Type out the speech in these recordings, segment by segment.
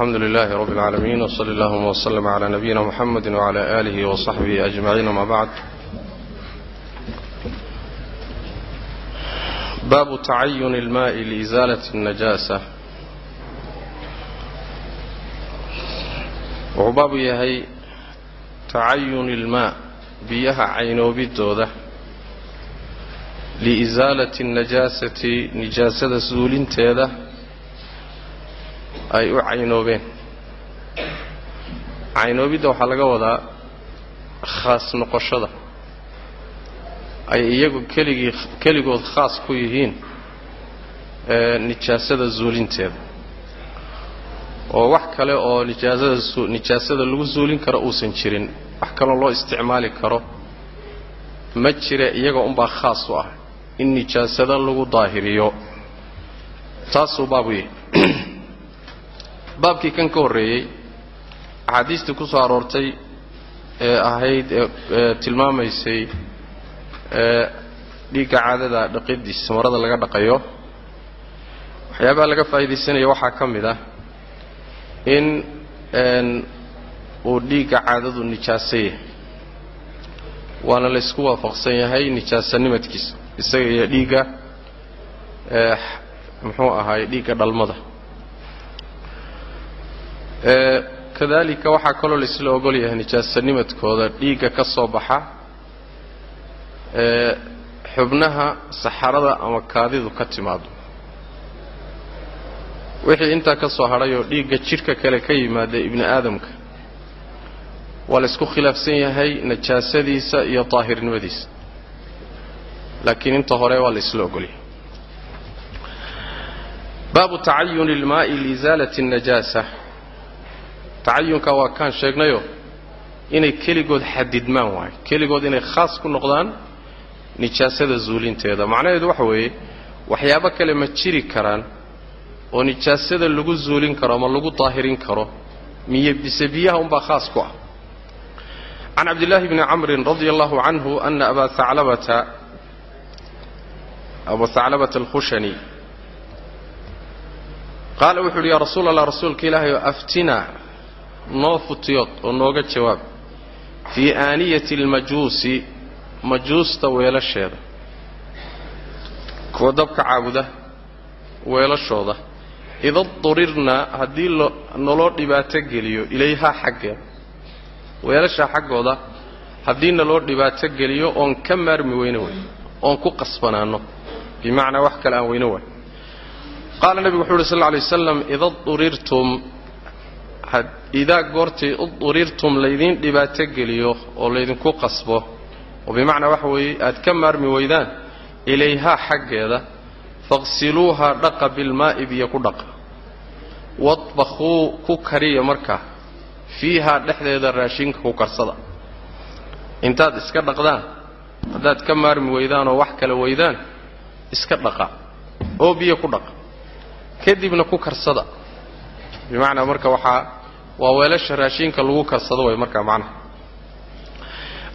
الحمد لله رب العالمين وصلى اللهم وسلم على نبينا محمد وعلى آله وصحبه أجمعين ما بعد باب تعين الماء لإزالة النجاسة wuxuu baabu yahay tacayuni ilmaa biyaha caynoobidooda liisaalati najaasati nijaasada suulinteeda ay u caynoobeen. Caynoobidda waxaa laga wadaa khaas noqoshada. Ay iyagu keligii keligood khaas ku yihiin nijaasada suulinteeda oo wax kale oo nijaasada nijaasada lagu suulin karo uusan jirin wax kaloo loo isticmaali karo ma jire iyaga unbaa khaas u ah. In nijaasada lagu daahiriyo taasuu baabu yahay baabkii kan ka horreeyey axaadiistii ku soo aroortay ee ahayd ee tilmaamaysay dhiigga caadada dhaqidiisa marada laga dhaqayo. Waxyaabaha laga faa'iidaysanaya waxaa ka mid ah in uu dhiigga caadadu nijaaso yahay waana laysku waafaqsan yahay nijaasanimadkiisa isaga iyo dhiigga muxuu ahaay dhiigga dhalmada kadalika waxaa kaloo laysla ogol yahay nijaasanimadkooda dhiigga ka soo baxa xubnaha saxarada ama kaadidu ka timaado wixii intaa ka soo hadhay oo dhiigga jidhka kale ka yimaada ibni aadamka waa la ysku khilaafsan yahay najaasadiisa iyo daahirnimadiisa. Laakiin inta hore waa la ysla ogolyahay baabu tacayuni ilmaa'i liisaalati اnajaasa tacayunka waa kaan sheegnayo inay keligood xadidmaan waayo keligood inay khaas ku noqdaan nijaasada zuulinteeda. Macnaheedu waxa weeye waxyaabo kale ma jiri karaan oo nijaasada lagu zuulin karo ama lagu daahirin karo. Miyo bise biyaha unbaa khaas ku ah. Can cabdillaahi bni camrin radia allahu canhu ana aba aclabata abu haclabata alkhushani qaala wuxu uhi yaa rasuul allah rasuulka ilaahay oo noo futiyood oo nooga jawaab fii aaniyati almajuusi majuusta weelasheeda. Kuwa dabka caabuda weelashooda. Ida durirnaa haddii naloo dhibaato geliyo ilayhaa xaggeeda. Weelashaa xaggooda haddii naloo dhibaato geliyo oon ka maarmi weyne way. Oon ku qasbanaanno bimacnaa wax kale aan weyne waay qaala nebigu wuxu uhi sal lla lay waslam ida durirtum idaa goortii udurirtum laydiin dhibaato geliyo oo laydinku qasbo oo bimacnaa waxa weeye aad ka maarmi weydaan ilayhaa xaggeeda faqsiluuhaa dhaqa bilmaa'i biyo ku dhaqa. Wadbakhuu ku kariya markaa fiihaa dhexdeeda raashinka ku karsada. Intaad iska dhaqdaan haddaad ka maarmi weydaanoo wax kale weydaan iska dhaqa oo biyo ku dhaqa. Kadibna ku karsada. Bimacnaa marka waxaa waa weelasha raashinka lagu karsado way markaa macnaha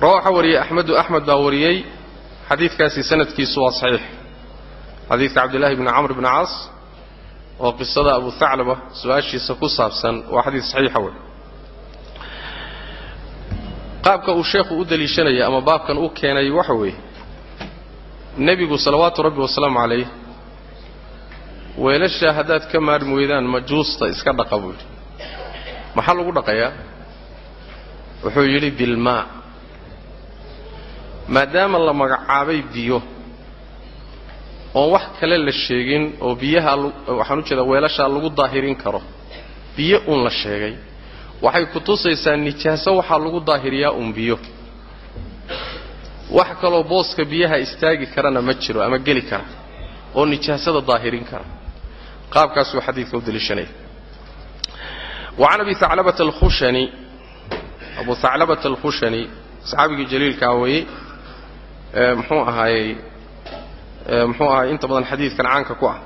rawa waxaa wariyey axmedu axmed baa wariyey xadiidkaasi sanadkiisu waa saxiix. Xadiidka cabdillahi bni camr bni caas oo qisada abu haclaba su'aashiisa ku saabsan waa xadiid saxiixa wey. Qaabka uu sheekhu u deliishanaya ama baabkan u keenay waxa weeye nebigu salawaatu rabbi wasalaamu calayh weelashaa haddaad ka maarmi weydaan majuusta iska dhaqa buu yidhi maxaa lagu dhaqayaa wuxuu yidhi bilmaa maadaama la magacaabay biyo oon wax kale la sheegin oo biyaha waxaan u jeedaa weelashaa lagu daahirin karo biyo uun la sheegay. Waxay ku tusaysaa nijaaso waxaa lagu daahiriyaa uun biyo. Wax kaloo booska biyaha istaagi karana ma jiro ama geli kara oo nijaasada daahirin kara. Qaabkaasuu xadiidka u deliishanaya wacan abi aclabata alkhushani abu aclabata alkhushani saxaabigii jaliilkaa weye muxuu ahaayey muxuu ahaay inta badan xadiidkan caanka ku ah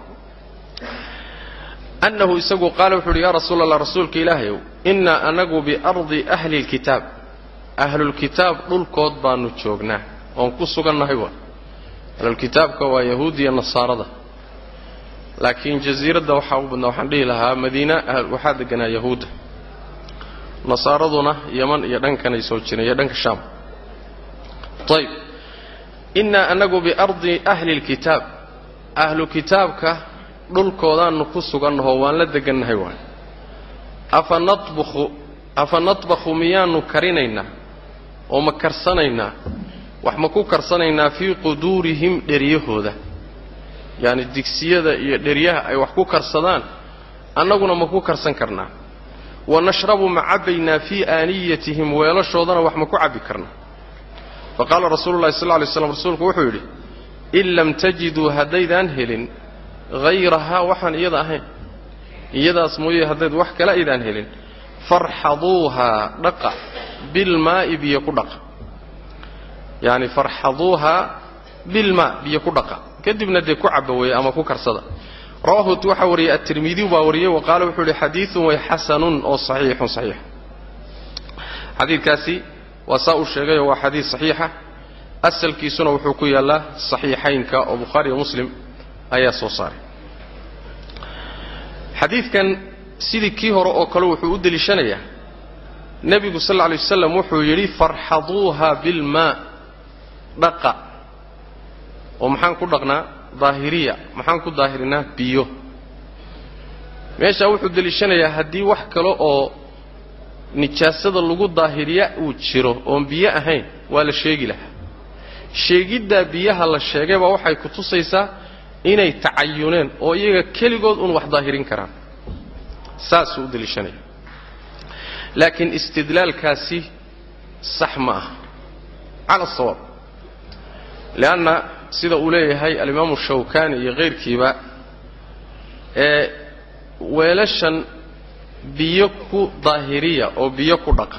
annahu isagu qaala wuxu uhi yaa rasuula allah rasuulka ilaahayow innaa anagu biardi ahli اlkitaab ahlulkitaab dhulkood baanu joognaa oon ku sugannahay wa ahlulkitaabka waa yahuud nasaarada laakiin jasiiradda waxaa ugu badnaa waxaan dhihi lahaa madiina waxaa deganaa yahuudda nasaaraduna yaman iyo dhankanay soo jireen iyo dhanka shaam. Ayb innaa anagu biardi ahli lkitaab ahlu kitaabka dhulkoodaannu ku sugannahoo waan la degannahay waay afa natbukhu afa natbakhu miyaannu karinaynaa? Oo ma karsanaynaa? Wax ma ku karsanaynaa fii quduurihim dheryahooda yacni digsiyada iyo dheryaha ay wax ku karsadaan annaguna ma ku karsan karnaa. Wa nashrabu ma fii aaniyatihim weelashoodana wax ma ku cabbi karnaa. Fa qaala rasuulu llahi sal lay slam rasuulku wuxuu yidhi in lam tajiduu haddaydaan helin hayrahaa waxaan iyada ahayn. Iyadaas mooye haddayd wax kale aydaan helin. Farxaduuhaa dhaqa bilmaa'i biyo ku dhaqa. Yacni farxaduuhaa bilmaa biyo ku dhaqa kadibna dee ku cabba weeye ama ku karsada. Rawahu waxaa wariyey atirmidiyu baa wariyey wa qaala wuxuu ihi xadiidun way xasanun oo saxiixun saxiix. Xadiidkaasi waa saa uu sheegayoo waa xadiid saxiixa. Asalkiisuna wuxuu ku yaallaa saxiixaynka oo bukhaari iyo muslim ayaa soo saaray. Xadiidkan sidii kii hore oo kale wuxuu u deliishanayaa nebigu sal lla alay wasalam wuxuu yidhi farxaduuha bilmaa dhaqa oo maxaan ku dhaqnaa daahiriya maxaan ku daahirinaa biyo. Meeshaa wuxuu deliishanayaa haddii wax kale oo nijaasada lagu daahiriya uu jiro oon biyo ahayn waa la sheegi lahaa. Sheegiddaa biyaha la sheegay baa waxay ku tusaysaa inay tacayuneen oo iyaga keligood un wax daahirin karaan. Saasuu u deliishanaya. Laakiin istidlaalkaasi sax ma aha. Cala asawaab lianna sida uu leeyahay alimaamu shawkani iyo kayrkiiba ee weelashan biyo ku daahiriya oo biyo ku dhaqa.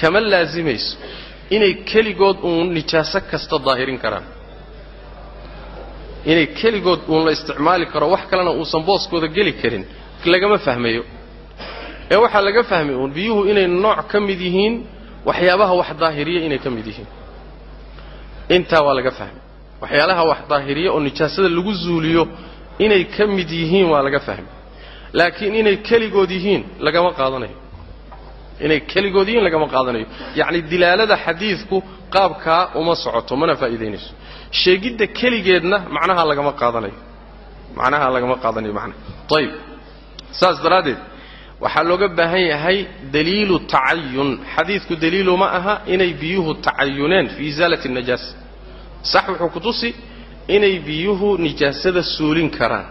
Kama laasimayso inay keligood uun nijaaso kasta daahirin karaan. Inay keligood uun la isticmaali karo wax kalena uusan booskooda geli karin lagama fahmayo. Ee waxaa laga fahmay uun biyuhu inay nooc ka mid yihiin waxyaabaha wax daahiriya inay ka mid yihiin intaa waa laga fahmay. Waxyaalaha wax daahiriya oo nijaasada lagu zuuliyo inay ka mid yihiin waa laga fahmay. Laakiin inay keligood yihiin lagama qaadanayo. Inay keligood yihiin lagama qaadanayo. Yacni dilaalada xadiidku qaabkaa uma socoto mana faa'iidaynayso sheegidda keligeedna macnaha lagama qaadanayo. Macnaha lagama qaadanayo macnaha. Ayib saas daraaddeed waxaa looga baahan yahay daliilu tacayun. Xadiidku daliilu ma aha inay biyuhu tacayuneen fi isaalati najaasa sax wuxuu ku tusi inay biyuhu nijaasada suulin karaan.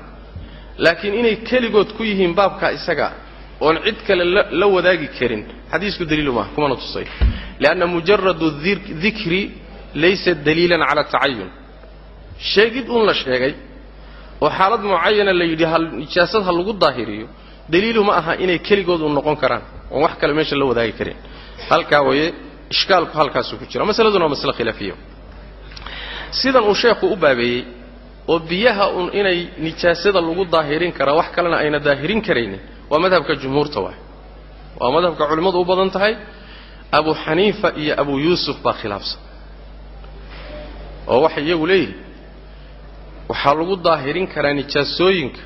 Laakiin inay keligood ku yihiin baabkaa isaga oon cid kale la wadaagi karin. Xadiisku daliilu maaha kumana tusay lianna mujaradu dikri laysa daliilan cala tacayun. Sheegid un la sheegay oo xaalad mucayana la yidhi nijaasad ha lagu daahiriyo daliilu ma aha inay keligood u noqon karaan oon wax kale meesha la wadaagi karin. Halkaa waye ishkaalku halkaasuu ku jira. Masaladuna waa masle khilaafiya sidan uu sheekhu u baabeeyey oo biyaha un inay nijaasada lagu daahirin karaa wax kalena ayna daahirin karaynin waa madhabka jumhuurta waay waa madhabka culimmadu u badan tahay. Abu xaniifa iyo abu yuusuf baa khilaafsan. Oo waxay iyagu leeyihiin waxaa lagu daahirin karaa nijaasooyinka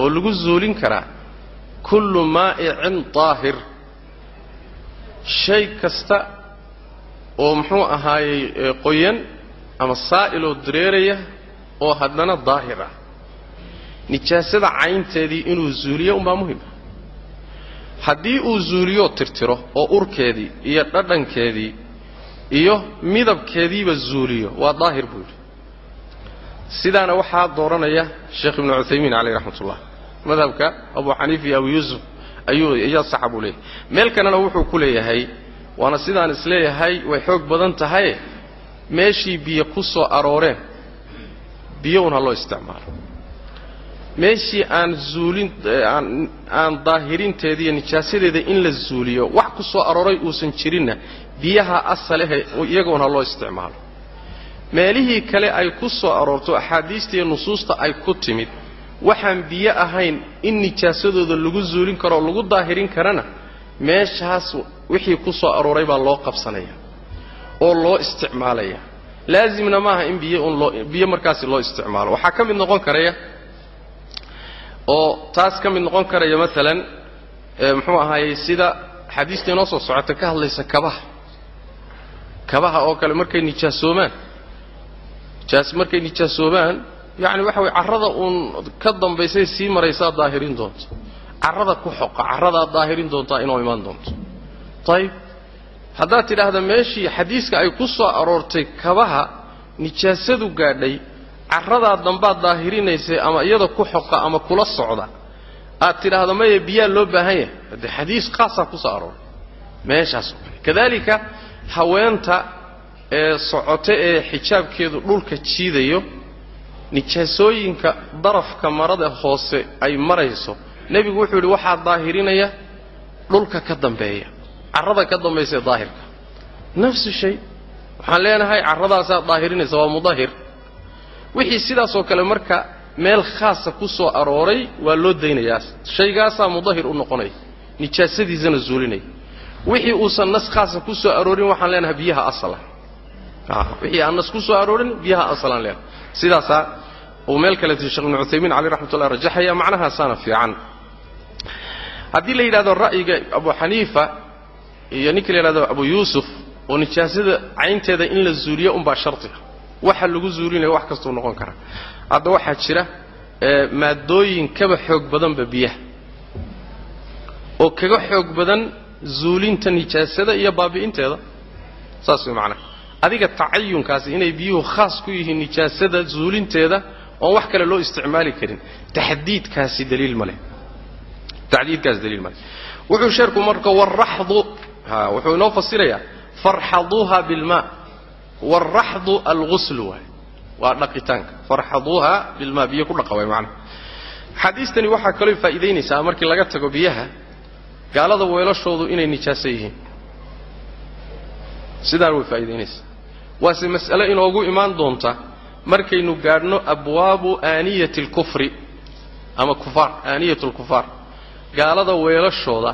oo lagu zuulin karaa kullu maa'icin daahir. Shay kasta oo muxuu ahaayey qoyan ama saa'iloo dareeraya oo haddana daahir ah. Nijaasada caynteedii inuu zuuliyo umbaa muhima haddii uu zuuliyo tirtiro oo urkeedii iyo dhadhankeedii iyo midabkeediiba zuuliyo waa daahir buu yidhi. Sidaana waxaa dooranaya sheekh ibnu cuthaymiin caleyh raxmat ullah madhabka abu xaniifa iyo abu yuusuf ayuu saxa buu leeyahay. Meel kalena wuxuu ku leeyahay waana sidaan is leeyahay way xoog badan tahaye meeshii biyo ku soo arooreen biyo un ha loo isticmaalo. Meeshii aan zuulin aan aan daahirinteeda iyo nijaasadeeda in la zuuliyo wax ku soo arooray uusan jirinna biyaha asalehe iyagoona loo isticmaalo. Meelihii kale ay ku soo aroorto axaadiista iyo nusuusta ay ku timid waxaan biyo ahayn in nijaasadooda lagu zuulin karo oo lagu daahirin karana meeshaas wixii ku soo arooray baa loo qabsanaya oo loo isticmaalaya. Laazimna maaha in biyo un loo biyo markaasi loo isticmaalo. Waxaa ka mid noqon karaya oo taas ka mid noqon karaya maalan muxuu ahaayey sida xadiista inoo soo socota ka hadlaysa kabaha. Kabaha oo kale markay nijaasoomaan nijaas markay nijaasoobaan yacni waxa weye carrada uun ka dambaysay sii maraysaa daahirin doonto. Carrada ku xoqa carradaa daahirin doontaa inoo imaan doonto. Ayib haddaad tidhaahda meeshii xadiiska ay ku soo aroortay kabaha nijaasadu gaadhay carradaa dambaad daahirinaysay ama iyada ku xoqa ama kula socda aad tidhaahda maya biyaa loo baahan yahay. Haddee xadiis khaasaa ku soo arooray meeshaas oo kale. Kadalika haweenta ee socoto ee xijaabkeedu dhulka jiidayo nijaasooyinka darafka marada hoose ay marayso nebigu wuxuu yidhi waxaa daahirinaya dhulka ka dambeeya carrada ka dambaysa daahirka. Nafsu shay waxaan leenahay carradaasaa daahirinaysa waa mudahir. Wixii sidaasoo kale marka meel khaasa ku soo arooray waa loo daynayaa. Shaygaasaa mudahir u noqonaya nijaasadiisana zuulinaya wixii uusan nas khaasa ku soo aroorin waxaan leenahay biyaha asala. Wixii aan nas ku soo aroorin biyaha asalaan leenahay sidaasaa uu meel kaleeto sheekh ibnu cuthaymiin caleyh raxmatullahi rajaxaya macnahaasaana fiican. Haddii la yidhahdo ra'yiga abu xaniifa iyo ninka la yidhahdo abu yuusuf oo nijaasada caynteeda in la zuuliyo unbaa shardiga waxa lagu zuulinaya wax kastuu noqon karaa hadda waxaa jira maadooyin kaba xoog badanba biyaha. Oo kaga xoog badan zuulinta nijaasada iyo baabi'inteeda. Saas way macnaha adiga tacayunkaasi inay biyuhu khaas ku yihiin nijaasada zuulinteeda oon wax kale loo isticmaali karin. Taxdiidkaasi daliil ma leh. Tadiidkaasi daliil ma leh. Wuxuu sheerku marka waraxdu wuxuu inoo fasirayaa farxaduuha bilmaa. Waraxdu alguslu waay. Waa dhaqitaanka. Farxaduuha bilmaa biyo ku dhaqa waay macnaha xadiistani waxaa kaloo faa'iidaynaysaa markii laga tago biyaha gaalada weelashoodu inay nijaaso yihiin. Sidaan way faa'iidaynaysaa waase mas'ale inoogu imaan doonta markaynu gaadhno abwaabu aaniyati alkufri ama kufaar aaniyat alkufaar gaalada weelashooda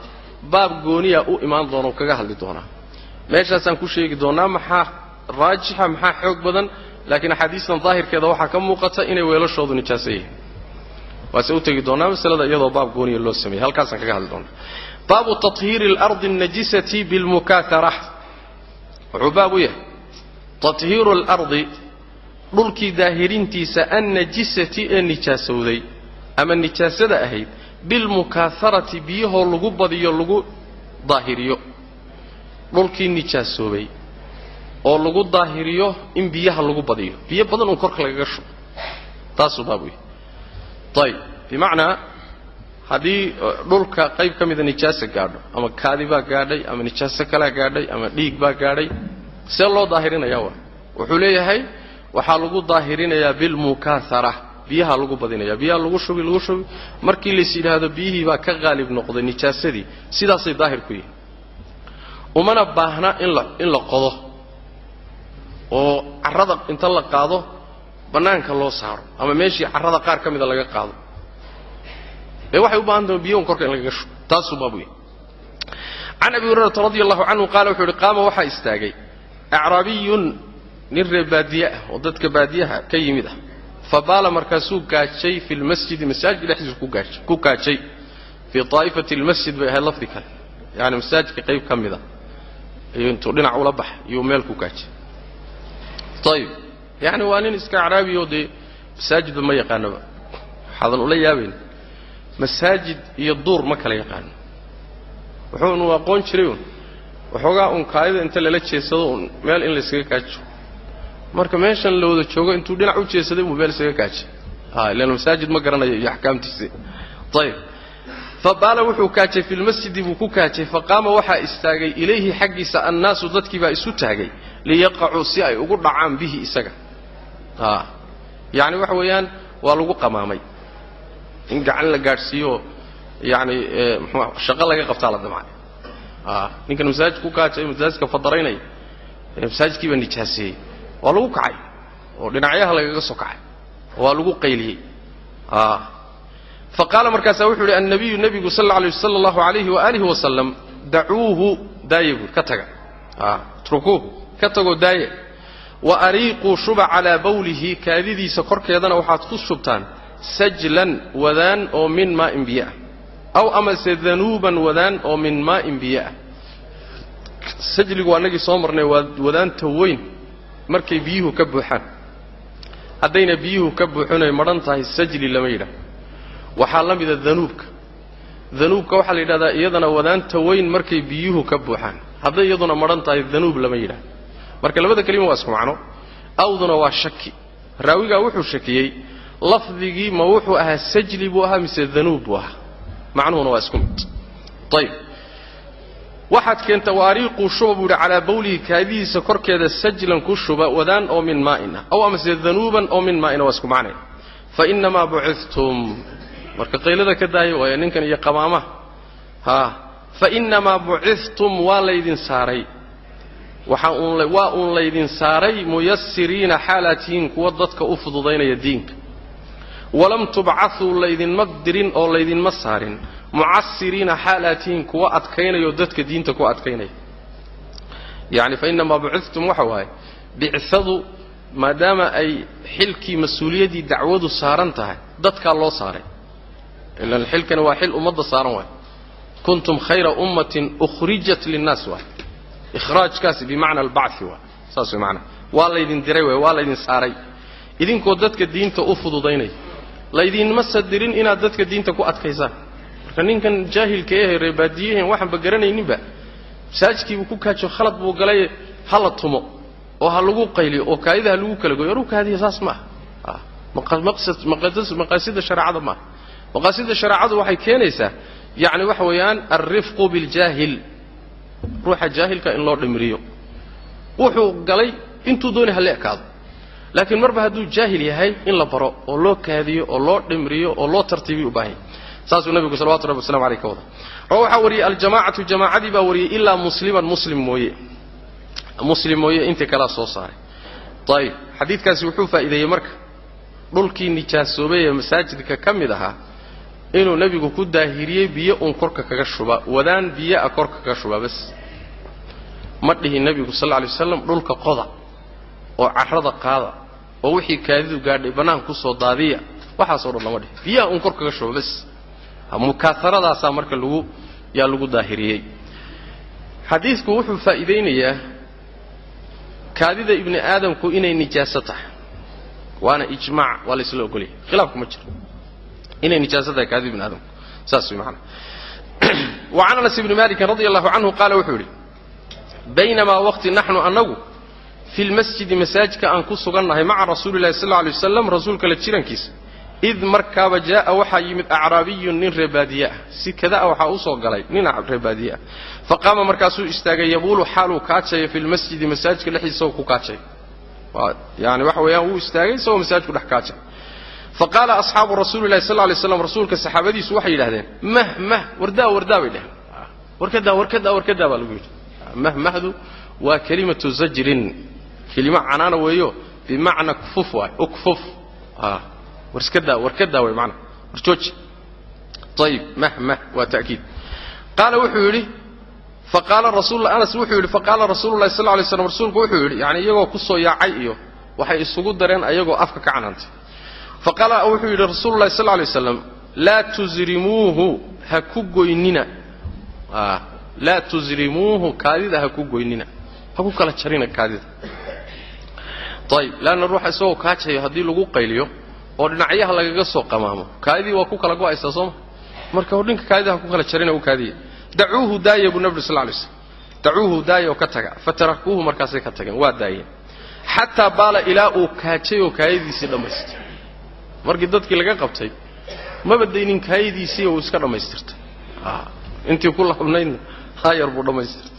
baab gooniya u imaan doona oo kaga hadli doonaa meeshaasaan ku sheegi doonnaa maxaa raajixa maxaa xoog badan laakiin axaadiistan daahirkeeda waxaa ka muuqata inay weelashoodu nijaaso yihiin waase u tegi doonnaa masalada iyadoo baab gooniya loo sameeyey halkaasaan kaga hadli doonaa. Baabu tahiiri alardi alnajisati bilmukaahara wuxuu baab u yahay tahiiru alardi dhulkii daahirintiisa annajisati ee nijaasowday ama nijaasada ahayd bilmukaaharati biyahoo lagu badiyo lagu daahiriyo. Dhulkii nijaasoobay oo lagu daahiriyo in biyaha lagu badiyo. Biyo badan uun korka lagaga shubo. Taasuu baab yahay ayib bimacnaa haddii dhulka qayb ka mida nijaasa gaadho ama kaadi baa gaadhay ama nijaaso kalaa gaadhay ama dhiig baa gaadhay see loo daahirinayaa wa wuxuu leeyahay waxaa lagu daahirinayaa bilmukaahara biyaha lagu badinaya biyaha lagu shubi lagu shubi. Markii lays yidhaahdo biyihii baa ka qaalib noqday nijaasadii. Sidaasay daahir yihiin. Umana baahna in la qodo. Oo carrada inta la qaado bannaanka loo saaro. Ama meeshii carrada qaar ka mida laga qaado. Ee waxay u baahan tahay biyoon korka in lagaga shubo. Taasuu baabu yahay can abi hurayrata radi allahu canhu qaala wuxuu yidhi qaama waxaa istaagay acraabiyun nin reer baadiye ah oo dadka baadiyaha ka yimid ah. Fa baala markaasuu gaajay fi lmasjidi masaajidka dhexdiisa ku gaaj ku gaajay. Fii taa'ifati lmasjid bay ahayd lafdi kale. Yani masaajidka qayb ka mida ayuu intuu dhinac ula baxa iyuu meel ku gaajay. Ayib yani waa nin iska acraabiyo dee masaajidba ma yaqaanoba waxaadan ula yaabayn. Masaajid iyo duur ma kala yaqaano. Wuxuunu aqoon jiray un waxoogaa un kaadida inta lala jeesado un meel in laysaga kaajo. Marka meeshan la wada joogo intuu dhinac u jeesaday buu meel isaga kaajay. A ilan masaajid ma garanayo iyo axkaamtiisi ayib fa baala wuxuu kaajay fi lmasjidi buu ku kaajay. Faqaama waxaa istaagay ilayhi xaggiisa annaasu dadkii baa isu taagay liyaqacuu si ay ugu dhacaan bihi isaga. Yacni waxa weeyaan waa lagu qamaamay. In gacan la gaadhsiiyo yacni mxua shaqo laga qabtaa la damcay ninkan masaajid ku kaajay masaajidka fadaraynaya masaajidkii baa nijaaseeyey waa lagu kacay oo dhinacyaha lagaga soo kacay waa lagu qayliyey. Fa qaala markaasaa wuxuu yidhi annabiyu nebigu sal sala allahu alayhi waaalihi wasalam dacuuhu daaya buuri ka taga. Trukuuh ka tagoo daaya wa ariiquu shuba calaa bawlihi kaadidiisa korkeedana waxaad ku shubtaan sajlan wadaan oo min maa'in biyo ah aw amase danuuban wadaan oo min maa'in biyo ah. Sajligu annagii soo marnay waa wadaanta weyn. Markay biyuhu ka buuxaan. Haddayna biyuhu ka buuxinay madhan tahay sajli lama yidhaah waxaa la mida danuubka. Danuubka waxaa la yidhahdaa iyadana wadaanta weyn markay biyuhu ka buuxaan. Hadday iyaduna madhan tahay danuub lama yidhaah marka labada kelima waa isku awduna waa shaki. Raawigaa wuxuu shakiyey. Lafdigii ma wuxuu ahaa sajli buu ahaa mise danuub buu ahaa macnuhuna waa isku mid. Ayb waxaad keenta waariiquu shuba buu yidhi calaa bawlihi kaadihiisa korkeeda sajlan ku shuba wadaan oo min maa'in aw amase danuuban oo min maa'ina waa isku macnay. Fa inamaa bucidtum marka qaylada ka daaya waaya ninkan iyo qamaamaha haa fa inamaa bucidtum waa laydin saaray. Waxaa uun waa uun laydin saaray muyasiriina xaalaad kuwa dadka u fududaynaya diinka walam tubcatuu laydinma dirin oo laydinma saarin. Mucasiriina xaalaad kuwa adkaynayao dadka diinta ku adkaynaya yacni fa inamaa bucidtum waxa waaye bicadu maadaama ay xilkii mas'uuliyaddii dacwadu saaran tahay dadkaa loo saaray. Ilan xilkani waa xil ummadda saaran waay kuntum khayra ummatin ukhrijat linnaas waay ihraajkaasi bimacna albacfi waay saas way macnaha waa laydin diray waay waa laydin saaray. Idinkoo dadka diinta u fududaynaya laydinma sadirin inaad dadka diinta ku adkaysaan marka ninkan jaahilka ehe reebaadiyaheen waxaanba garanayninba masaajidkiibuu ku kaajo khalad buu galay ha la tumo oo ha lagu qayliyo oo kaadida ha lagu kala goyo anuu kaadiya saas ma aha. Maqaasida shareecada maaha maqaasida shareecadu waxay keenaysaa yacni waxa weeyaan alrifqu biljaahil. Ruuxa jaahilka in loo dhimriyo. Wuxuu galay intuu dooni hala ekaado laakiin marba hadduu jaahil yahay in la baro oo loo kaadiyo oo loo dhimriyo oo loo tartiibiyo u baahanya saasuu nabigu salawatu rabbi waslamu aleyh ka wada rawa waxaa wariyey aljamaacatu jamaacadii baa wariyey ilaa musliman muslim mooye. Muslim mooye intii kalea soo saaray. Ayib xadiidkaasi wuxuu faa'iideeyey marka dhulkii nijaasoobay ee masaajidka ka mid ahaa inuu nebigu ku daahiriyey biyo uun korka kaga shuba wadaan biyoa korka kaga shuba bas. Ma dhihi nebigu sal lla alay waslam dhulka qoda oo carrada qaada oo wixii kaadidu gaadhay bannaanka ku soo daadiya waxaasoo dhan lama dhihi biyaha uun kor kaga shuba bas mukaaharadaasaa marka lagu yaa lagu daahiriyey. Xadiidku wuxuu faa'iidaynayaa kaadida ibni aadamku inay nijaaso tahay waana ijmaac waa la isla ogolyahay. Khilaafku ma jiro. Inay nijaaso tahay kaadida ibni aadamku. Saas way macanaa can anas ibni malikin radi allahu canhu qaala wuxuu yidhi baynamaa waqti naxnu annagu fi lmasjidi masaajidka aan ku sugannahay maca rasuuli llahi sal alay wasalam rasuulka la jirankiisa id markaaba jaa'a waxaa yimid acraabiyun nin reebaadiye ah si kadaa waxaa u soo galay nin reebaadiye ah fa qaama markaasuu istaagay yabuulu xaaluu kaajaya fi lmasjidi masaajidka dhexdiisa isagoo ku kaajay yani waxa weeyaan wuu istaagay isagoo masaajidku dhex kaajay fa qaala asxaabu rasuuli llahi sal lay slam rasuulka saxaabadiisu waxay yidhahdeen mah mah wardaa wardaa bay dheheen warkadaa warkadaa warkadaa baa lagu yidhi mah mahdu waa kelimatu zajrin kelimo canaana weeyo bimacna kfuf waay ukfuf warskadaa warkadaa way maanaa warjooji ayib mah mah waa ta'kiid. Qaala wuxuu yidhi faqaala rasul anas wuxuu yidhi faqaala rasuulu llahi sal lay slam rasuulku wuxuu yidhi yani iyagoo ku soo yaacay iyo waxay isugu dareen ayagoo afka ka canaantay. Faqaala wuxuu yidhi rasuulu sal lay waslam laa tusrimuuhu ha ku goynina. Laa tusrimuuhu kaadida ha ku goynina. Ha ku kala jarina kaadida ayib leanna ruuxa isagoo kaajayo haddii lagu qayliyo oo dhinacyaha lagaga soo qamaamo. Kaadidii waa ku kala go'aysaa sooma marka kaadida ha ku kala jarina u kaadiya. Dacuuhu daaya buu nabi sal lay slam dacuuhu daaya oo ka taga. Fatarakuuhu markaasay ka tageen waa daayeen xataa baala ilaa uu kaajay oo kaayadiisii dhammaystay. Markii dadkii laga qabtay maba kaayadiisii uu iska dhammaystirtay. Intii ku labnaydna hayar buu dhammaystirtay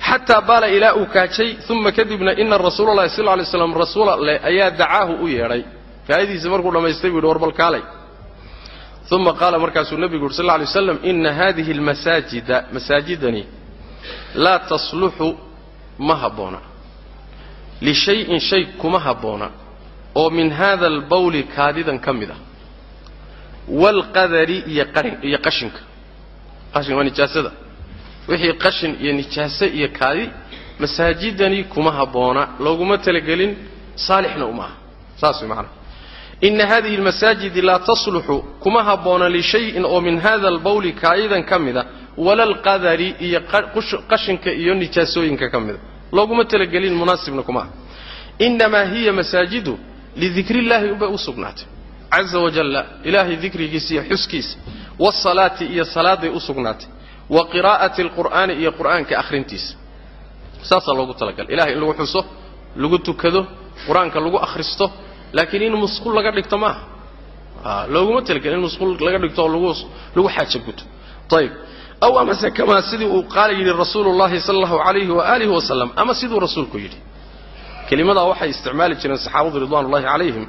xataa baala ilaa uu kaajay uma kadibna ina rasuula llahi sal lay slam rasuula leh ayaa dacaahu u yeedhay. Kaayadiisii markuu dhammaystay buu yidhi war balkaalay uma qaala markaasuu nebigu yuri sal lla lay waslam ina hadihi almasaajida masaajidani laa tasluxu ma habboona lishayin shay kuma habboona oo min hada albawli kaadidan ka mid ah. Waalqadari iyo qashinka. Qashin waa nijaasada wixii qashin iyo nijaase iyo kaadi masaajidani kuma habboona looguma talagelin saalixna uma aha. Saas way macanaha ina hadihi almasaajidi laa tasluxu kuma habboona lishayin oo min hada albawli kaa'idan ka mida wala alqadari iyo qashinka iyo nijaasooyinka ka mida. Looguma talagelin munaasibna kuma aha. Inamaa hiya masaajidu lidikri illahi unbay u sugnaatay. Caza wajalla ilaahay dikrigiisa iyo xuskiisa waasalaati iyo salaaday u sugnaatay wa qiraa'ati alqur'aani iyo qur'aanka akhrintiisa saasaa loogu talagalay. Ilahay in lagu xuso lagu tukado qur'aanka lagu akhristo laakiin in musqul laga dhigto maaha. Looguma talagelin in musqul laga dhigto oo lagu xaaja guto. Ayib aw amase kamaa sidii uu qaala yidhi rasuulu llahi sala allahu calayhi waaalihi wasalam ama siduu rasuulku yidhi. Kelimadaa waxay isticmaali jireen saxaabadu ridwaan ullahi calayhim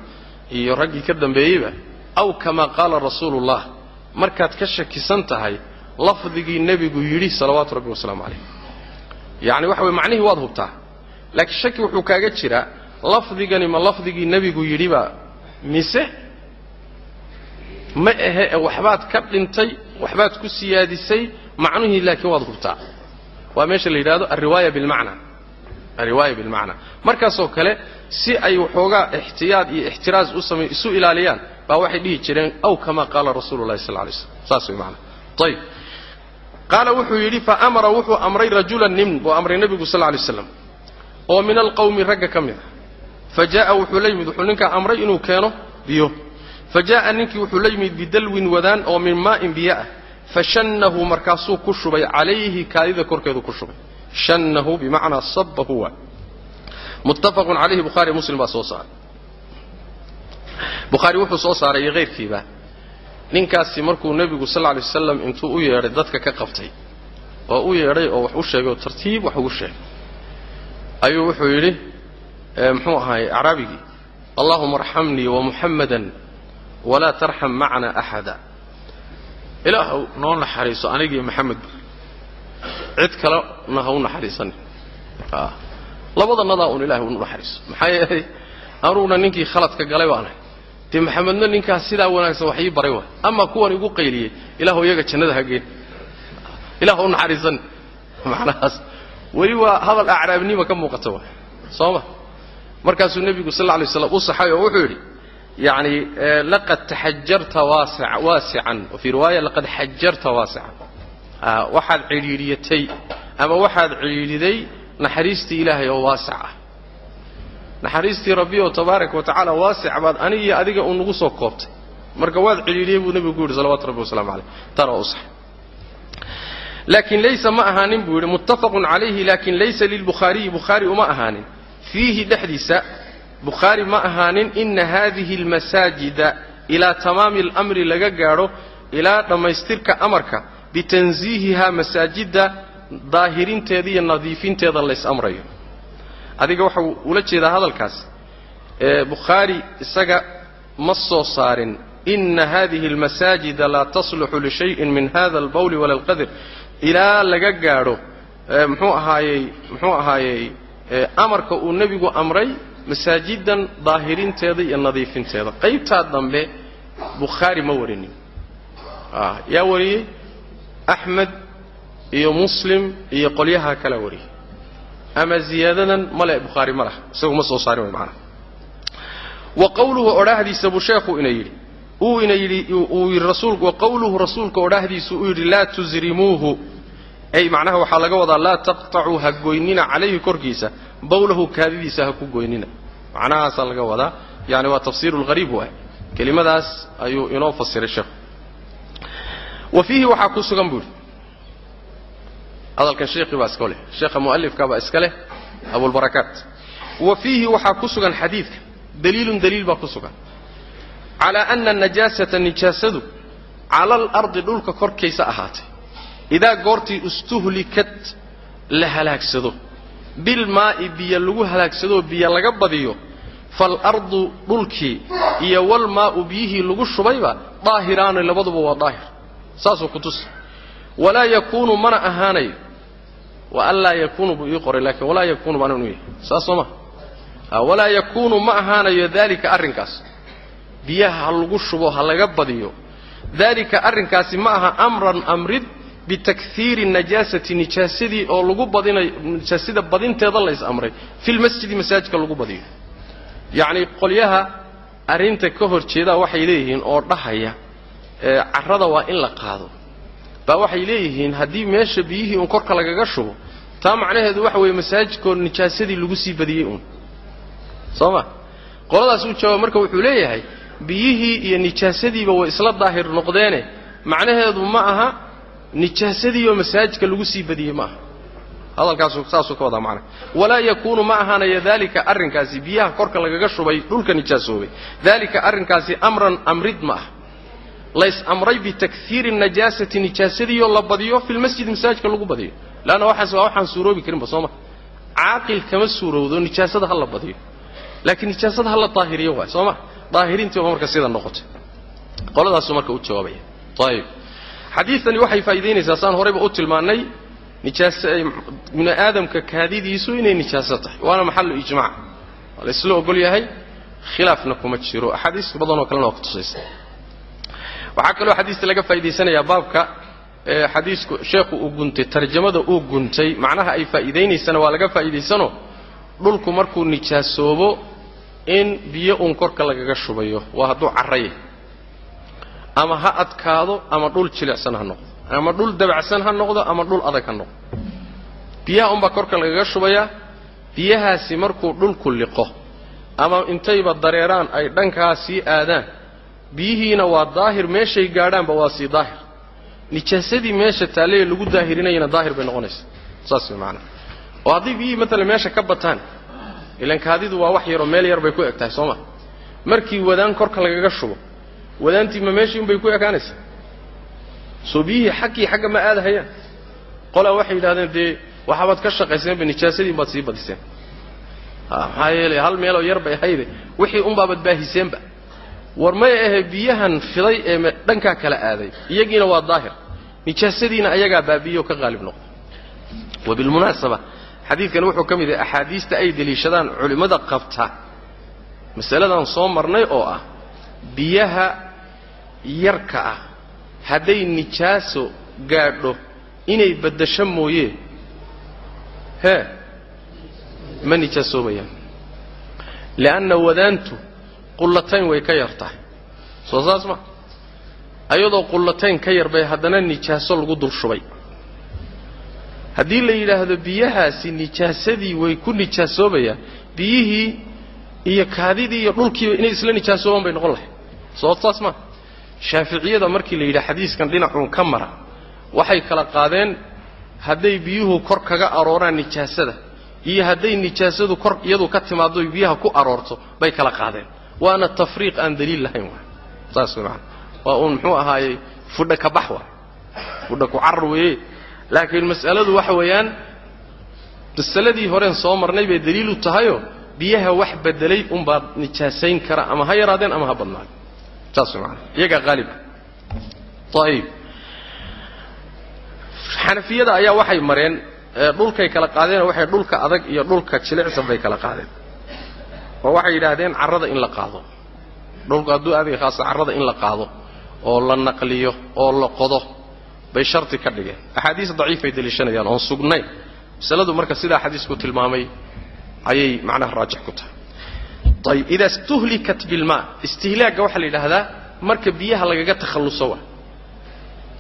iyo raggii ka dambeeyeyba aw kamaa qaala rasuulullah markaad ka shakisan tahay lafdigii nebigu yidhi salawaatu rabbi wasalaamu calayh. Yacni waxa weye macnihii waad hubtaa. Laakiin shaki wuxuu kaaga jiraa lafdigani ma lafdigii nebigu yidhibaa mise ma ahe ee waxbaad ka dhintay waxbaad ku siyaadisay macnuhii laakiin waad hubtaa. Waa meesha la yidhahdo alriwaaya bilmacna. Alriwaaya bilmacna. Markaasoo kale si ay waxoogaa ixtiyaad iyo ixtiraaz u samay isu ilaaliyaan baa waxay dhihi jireen aw kamaa qaala rasuulu llahi sal lay slam saas way maanaa ayib qaala wuxuu yidhi fa amara wuxuu amray rajulan nin buu amray nebigu sal lay slam oo min alqawmi ragga ka mid a fa jaa'a wuxuu la yimid wuxuu ninkaa amray inuu keeno biyo. Fa jaa'a ninkii wuxuu la yimid bidalwin wadaan oo min maa'in biyo ah. Fashannahu markaasuu ku shubay calayhi kaadida korkeedu ku shubay. Shannahu bimacnaa sabbahu waa muttafaqun calayhi bukhaari muslim baa soo saaray. Bukhaari wuxuu soo saaray iyo hayrkiiba ninkaasi markuu nebigu sal lay wasalam intuu u yeedhay dadka ka qabtay oo u yeedhay oo wax u sheegay oo tartiib wax ugu sheegay ayuu wuxuu yidhi muxuu ahaay acraabigii allahuma arxamnii wamuxammadan walaa tarxam macna axada. Ilaahu noo naxariiso anigii maxamedba cid kalena ha u naxariisanin labadanadaa un ilahay u naxariiso. Maxaa yeelay anuguna ninkii khaladka galay baanahay dee maxamedna ninkaas sidaa wanaagsan wax baray waay. Amaa kuwan igu qayliyey ilaahu iyaga jannada ha geen ilah u naxariisan macnahaas. Weli waa hadal acraabnima ka muuqata waay. Soo ma? Markaasuu nebigu sal lla lay u saxay oo wuxuu yidhi yacni laqad taxajarta waasican. Wa fii riwaaya laqad xajarta waasican waxaad cidhiidhiyatay ama waxaad cidhiidhiday naxariistii ilaahay oo waasic ah naxariistii rabbi oo tabaaraka wa waasic baad anig iyo adiga uu nagu soo koobtay. Marka waad cidhiidhiyey buu nebigu ku yidhi salawatu rabbi wasalamu calayh. Taana waa u laakiin laysa ma ahaanin buu yidhi muttafaqun calayhi laakin laysa lilbukhaariyi bukhaari uma ahaanin. Fiihi dhexdiisa bukhaari ma ahaanin ina hadihi almasaajida ilaa tamaami alamri laga gaadho ilaa dhammaystirka amarka bitansiihihaa masaajidda daahirinteeda iyo nadiifinteeda lays amrayo adiga waxau ula jeedaa hadalkaas bukhaari isaga ma soo saarin ina hadihi almasaajida laa tasluxu lishayin min hada albawli wala alqadr. Ilaa laga gaadho muxuu ahaayey muxuu ahaayey amarka uu nebigu amray masaajidan daahirinteeda iyo nadiifinteeda. Qaybtaa dambe bukhaari ma warinin. Yaa wariyey? Axmed iyo muslim iyo qolyaha kalaa wariyey ama ziyaadadan male bukhaari ma laha. Isagu ma soo saarin way macanaha wa qowluhu odhaahdiisa buu sheekhu ina yidhi. Uu ina yidhi uu yidhi rasuulku wa qowluhu rasuulka odhaahdiisu uu yidhi laa tusrimuuhu ay macnaha waxaa laga wadaa laa taqtacuu ha goynina calayhi korkiisa bawlahu kaadidiisa ha ku goynina. Macnahaasaa laga wadaa yani waa tafsiiru lhariib waay kelimadaas ayuu inoo fasiray sheekhu. Wa fiihi waxaa ku sugan buu yidhi hadalkan sheekhii baa iska leh sheekha mu'alifka baa iska leh abulbarakaat wa fiihi waxaa ku sugan xadiidka daliilun daliil baa ku sugan. Calaa ana najaasata nijaasadu cala alardi dhulka korkaysa ahaatay. Idaa goortii istuhlikat la halaagsado. Bilmaa'i biyo lagu halaagsadoo biyo laga badiyo faalardu dhulkii iyo walmaa'u biyihii lagu shubayba daahiraani labaduba waa daahir. Saasuu ku tusi. Walaa yakuunu mana ahaanayo wa an laa yakuunu buu ii qoray laakiin walaa yakuunu baan inu yahay. Saas soo ma walaa yakuunu ma ahaanayo daalika arrinkaas. Biyaha ha lagu shubo ha laga badiyo. Daalika arrinkaasi ma aha amran amrid bitakhiiri najaasati nijaasadii oo lagu badinayo nijaasada badinteeda lays amray. Filmasjidi masaajidka lagu badiyo. Yacni qolyaha arrinta ka hor jeedaa waxay leeyihiin oo dhahaya carrada waa in la qaado. Baa waxay leeyihiin haddii meesha biyihii uun korka lagaga shubo taa macnaheedu waxa weeye masaajidkoo nijaasadii lagu sii badiyey uun. Soo ma? Qoladaas uu jawaab marka wuxuu leeyahay biyihii iyo nijaasadiiba way isla daahir noqdeene. Macnaheedu ma aha nijaasadiioo masaajidka lagu sii badiyey ma aha. Hadalkaasu saasuu ka wadaa macna. Walaa yakuunu ma ahaanaya daalika arrinkaasi biyaha korka lagaga shubay dhulka nijaasoobay. Daalika arrinkaasi amran amrid ma ah lays amray bitakhiiri najaasati nijaasadiioo la badiyo filmasjid masaajidka lagu badiyo. Leanna waxaas waa waxaan suuroobi karinba soo ma? Caaqil kama suurowdo nijaasada ha la badiyo. Laakiin nijaasada ha la daahiriyo waay soo ma? Daahirintiiba marka sida noqotay. Qoladaasuu marka u jawaabaya. Ayib xadiidtani waxay faa'idaynaysaa saan horayba u tilmaannay nijaas bini aadamka kaadidiisu inay nijaaso tahay. Waana maxallu ijmaac waa la isla ogol yahay khilaafna kuma jiro. Axaadiis badanoo kalena waa ku tusaysa waxaa kaloo xadiista laga faa'idaysanayaa baabka xadiisku sheekhu uu guntay tarjamada uu guntay macnaha ay faa'iidaynaysana waa laga faa'iidaysanoo dhulku markuu nijaasoobo in biyo uun korka lagaga shubayo waa hadduu carraya ama ha adkaado ama dhul jilicsan ha noqdo. Ama dhul dabacsan ha noqdo ama dhul adag ha noqdo. Biyaha unbaa korka lagaga shubayaa biyahaasi markuu dhulku liqo ama intayba dareeraan ay dhankaas sii aadaan biyihiina waa daahir meeshay gaadhaanba waa sii daahir. Nijaasadii meesha taallaye lagu daahirinayana daahir bay noqonaysaa saas way macanaha oo haddii biyihii maalan meesha ka bataan ilan kaadidu waa wax yaroo meel yar bay ku eg tahay soo ma? Markii wadaan korka lagaga shubo wadaantii ma meeshii unbay ku ekaanaysaa soo biyihii xaggii xagga ma aadahayaan qolaa waxay yidhahdeen dee waxabaad ka shaqayseenba nijaasadiin baad sii badiseen. Maxaa yeelay hal meeloo yar bay ahayde wixii unbaabad baahiseenba war may ahe biyahan fiday ee dhankaa kala aaday. Iyagiina waa daahir. Nijaasadiina ayagaa baabiyo ka qaalib noqda wabilmunaasaba xadiidkan wuxuu ka mid yahay axaadiista ay deliishadaan culimmada qabta. Masaladan soo marnay oo ah biyaha yarka ah hadday nijaaso gaadho inay baddasho mooyee hee ma nijaasoobayaan li'anna wadaantu qullatayn way ka yar tahay. Soo saas ma. Ayadoo qullatayn ka yar bay haddana nijaaso lagu dul shubay. Haddii la yidhaahdo biyahaasi nijaasadii way ku nijaasoobayaan biyihii iyo kaadidii iyo dhulkiiba inay isla nijaasoobaan bay noqon lahay sababto saas ma. Shaaficiyada markii la yidhaha xadiiskan dhinacuun ka mara waxay kala qaadeen hadday biyuhu kor kaga arooraan nijaasada iyo hadday nijaasadu kor iyadu ka timaaddo biyaha ku aroorto bay kala qaadeen waana tafriiq aan daliil lahayn waay. Saas maana waa uun muxuu ahaayey fudha ka bax waay. Fudha ku carar weeye. Laakiin mas'aladu waxa weeyaan masaladii horeen soo marnay bay daliilu tahayoo biyaha wax bedelay unbaa nijaasayn kara ama ha yaraadeen ama ha badnaadeen. Saas maana iyagaa qaalib. Ayib xanafiyada ayaa waxay mareen dhulkay kala qaadeenoo waxay dhulka adag iyo dhulka jilicsan bay kala qaadeen oo waxay yidhaahdeen carrada in la qaado. Dhulku hadduu aadaya khaasa carrada in la qaado oo la naqliyo oo la qodo bay sharti ka dhigeen. Axaadiis daciifay deliishanayaan oon sugnayn. Masaladu marka sidaa xadiisku tilmaamay ayay macnaha raajix ku tahay. Ayib idaa istuhlikat bilmaa. Istihlaagga waxaa la yidhaahdaa marka biyaha lagaga takhalluso wa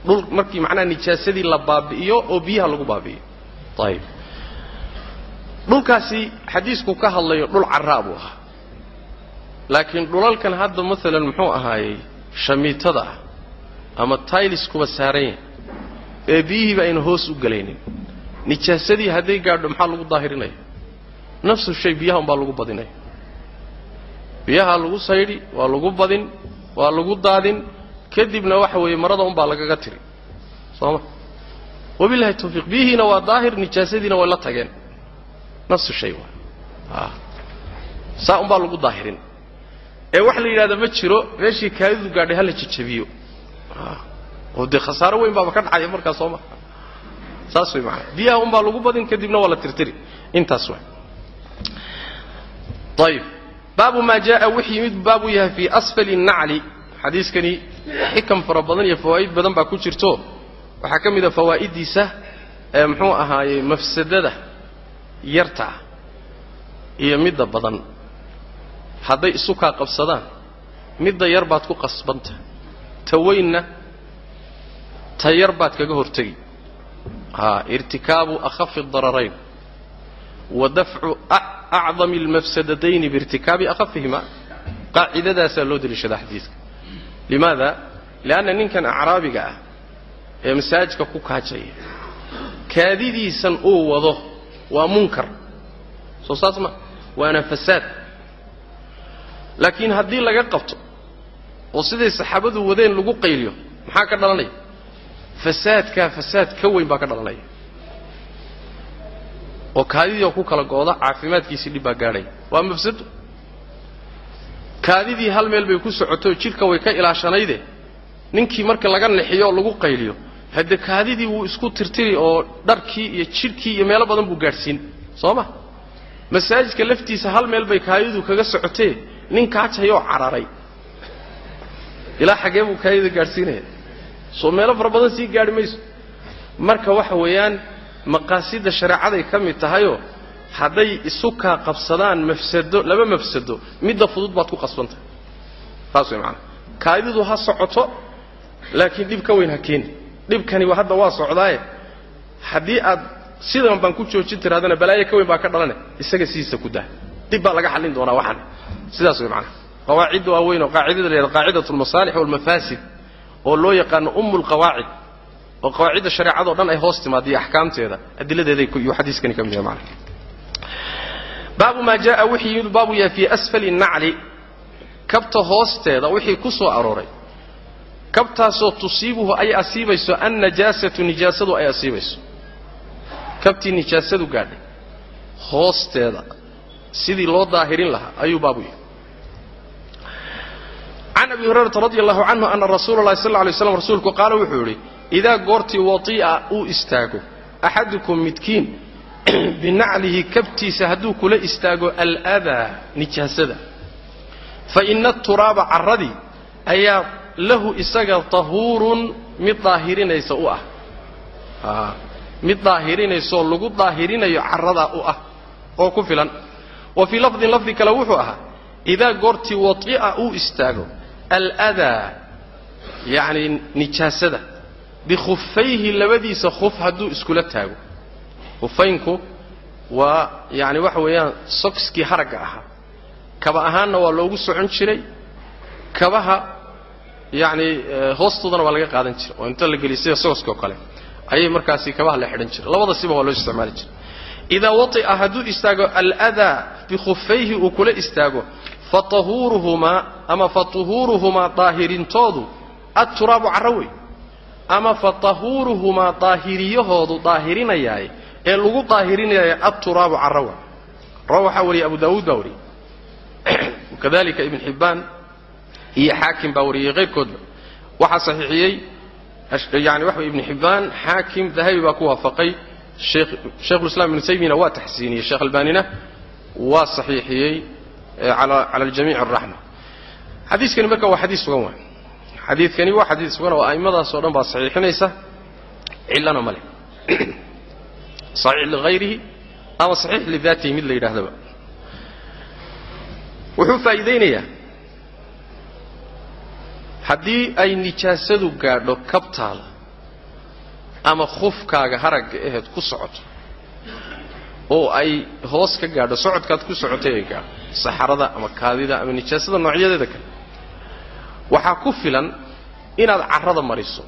dhul markii macnaha nijaasadii la baabi'iyo oo biyaha lagu baabi'iyo. Ayib dhulkaasi xadiisku ka hadlayo dhul carraa buu ahaa. Laakiin dhulalkan hadda maalan muxuu ahaayey shamiitada ah ama tayliskuba saaran yahay ee biyihiiba ayna hoos u gelaynin nijaasadii hadday gaadho maxaa lagu daahirinaya nafsu shay biyaha umbaa lagu badinaya biyaha lagu saydhi waa lagu badin waa lagu daadin kadibna waxa weeye marada unbaa lagaga tiri. Soo ma? Wabilahi tawfiiq. Biyihiina waa daahir nijaasadiina way la tageen nafsu shay waa saa umbaa lagu daahirin ee wax la yidhahda ma jiro meeshii kaadidu gaadhay hala jajabiyo oo dee khasaaro weyn baaba ka dhacaya markaas soo maa saas way maanaa biyaha unbaa lagu badin kadibna waa la tirtiri intaas way ayib baabu maa jaaa wix yimid baabuu yahay fii asfali nacli xadiiskani xikam fara badan iyo fawaa'id badan baa ku jirto waxaa ka mid a fawaa'iddiisa ee muxuu ahaayey mafsadada yarta iyo midda badan. Hadday isu kaa qabsadaan midda yar baad ku qasbanta. Ta weynna ta yar baad kaga hortegi haa irtikaabu akhafi dararayn wa dafcu acdami almafsadatayni biirtikaabi akhafihima qaacidadaasaa loo deliishadaa xadiidka limaada? Lianna ninkan acraabiga ah ee masaajidka ku kaajaya kaadidiisan uu wado waa munkar. Soo saas ma waana fasaad. Laakiin haddii laga qabto oo siday saxaabadu wadeen lagu qayliyo maxaa ka dhalanaya? Fasaadkaa fasaad ka weyn baa ka dhalanaya. Oo kaadidii oo ku kala go'da caafimaadkiisii dhib baa gaadhaya waa mafsado kaadidii hal meel bay ku socotay oo jidhka way ka ilaashanayde ninkii marka laga nixiyo oo lagu qayliyo hadde kaadidii wuu isku tirtiri oo dharkii iyo jidhkii iyo meelo badan buu gaadhsiin soo ma? Masaajidka laftiisa hal meel bay kaadidu kaga socotee nin kaajayoo cararay. Ilaa xaggee buu kaadida gaadhsiinaya soo meelo fara badan sii gaadhi mayso. Marka waxa weeyaan maqaasidda shareecaday ka mid tahayoo hadday isu kaa qabsadaan mafsado laba mafsado midda fudud baad ku qasbantahay saas way macanaa kaadidu ha socoto laakiin dhib ka weyn ha keeni dhibkani hadda waa socdaaye. Haddii aad sidan baan ku joojin tirahdana balaayo ka weyn baa ka dhalane isaga sidiisa ku dah dib baa laga xallin doonaa waxan sidaas way macanaha qawaacidda waaweyn oo qaacidada la yhahdo qaacidatu almasaalix walmafaasid oo loo yaqaano umu lqawaacid oo qawaacidda shareecadao dhan ay hoos timaada iyo axkaamteeda adiladeeday iyuu xadiiskani ka mid yahay macana baabu maa jaaa wixii yimid baabu yahay fii asfali nacli. Kabta hoosteeda wixii ku soo arooray kabtaasoo tusiibuhu ay asiibayso annajaasatu nijaasadu ay asiibayso. Kabtii nijaasadu gaadhay hoosteeda sidii loo daahirin lahaa ayuu baabu yahay can abi hurayrata radi allahu canhu ana rasuula llahi sal lay slam rasuulku qaala wuxuu yidhi idaa goortii wati'a uu istaago axadukum midkiin binaclihi kabtiisa hadduu kula istaago aladaa nijaasada. Fa ina aturaaba carradii ayaa lahu isaga tahuurun mid daahirinaysa u ah. Mid daahirinaysaoo lagu daahirinayo carradaa u ah oo ku filan. Wa fii lafdin lafdi kale wuxuu ahaa idaa goortii wati'a uu istaago aladaa yacni nijaasada bikhufayhi labadiisa khuf hadduu iskula taago. Khufaynku waa yacni waxa weeyaan sokskii haragga ahaa. Kaba ahaanna waa loogu socon jiray. Kabaha yacni hoostoodana waa laga qaadan jiray. Oo inta la geliy sida sogoska oo kale. Ayay markaasi kabaha la xidhan jiray. Labada siba waa loo isticmaali jiray. Idaa wati'a hadduu istaago aladaa bikhufayhi uu kula istaago fatahuuruhumaa ama fatuhuuruhumaa daahirintoodu atturaabu carro wey ama fatahuuruhumaa daahiriyahoodu daahirinayaaye ee lagu daahirinaya atturaabu carro wey rawa waxaa wariyay abu daawuud baa wariyey kadalika ibn xibbaan iyo xaakim baa wariyey qayrkoodba waxaa saxiixiyey yani waxa ibn xibbaan xaakim dahabi baa ku waafaqay. Sheikhulislam ibnu taymiyana waa taxsiiniyey. Sheekh albaanina waa saxiixiyey cala aljamiic araxma xadiiskani marka waa xadiis sugan waay. Xadiidkani waa xadiis sugan oo a'immadaasoo dhan baa saxiixinaysa cillana ma leh. Saxiix ligayrihi ama saxiix lidaatihi mid la yidhaahdaba wuxuu faa'iidaynayaa haddii ay nijaasadu gaadho kabtaada ama khufkaaga haragga aheed ku socoto oo ay hoos ka gaadho socodkaad ku socotay ay gaadho saxarada ama kaadida ama nijaasada noocyadeeda kale waxaa ku filan inaad carrada mariso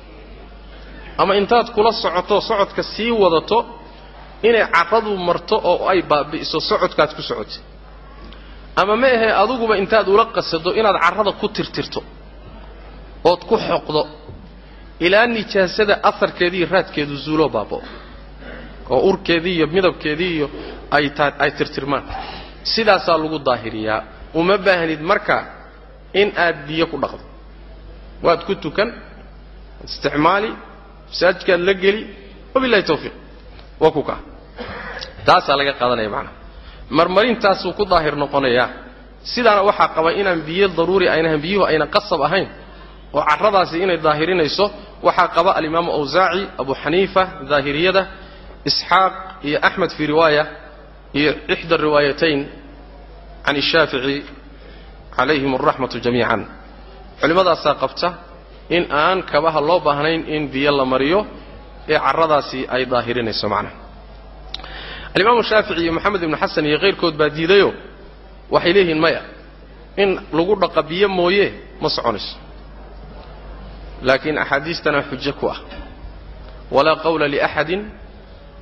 ama intaad kula socoto socodka sii wadato inay carradu marto oo ay baabi'iso socodkaad ku socotay ama ma ahe aduguba intaad ula qasado inaad carrada ku tirtirto ood ku xoqdo ilaa nijaasada aharkeedii raadkeedu zuuloo baaba'o oo urkeedii iyo midabkeedii iyo ay tirtirmaan. Sidaasaa lagu daahiriyaa. Uma baahnid marka in aad biyo ku dhaqdo. Waad ku tukan isticmaali masaajidkaad la geli wabilahi tawfiiq. Waa ku kaa taasaa laga qaadanaya macnaha marmarintaasuu ku daahir noqonayaa. Sidaana waxaa qaba inaan biyo daruuri aynahan biyuhu ayna qasab ahayn oo carradaasi inay daahirinayso waxaa qaba alimaamu awsaaci abu xaniifa daahiriyada isxaaq iyo axmed fii riwaaya iyo ixda riwaayatayn can ishaafici calayhim alraxmatu jamiican. Culimmadaasaa qabta in aan kabaha loo baahnayn in biyo la mariyo ee carradaasi ay daahirinayso macnaha alimaamu shaafici iyo moxamed ibnu xasan iyo kayrkood baa diidayo waxay leeyihiin maya in lagu dhaqa biyo mooye ma soconayso laakiin axaadiistana xujo ku ah. Walaa qawla liaxadin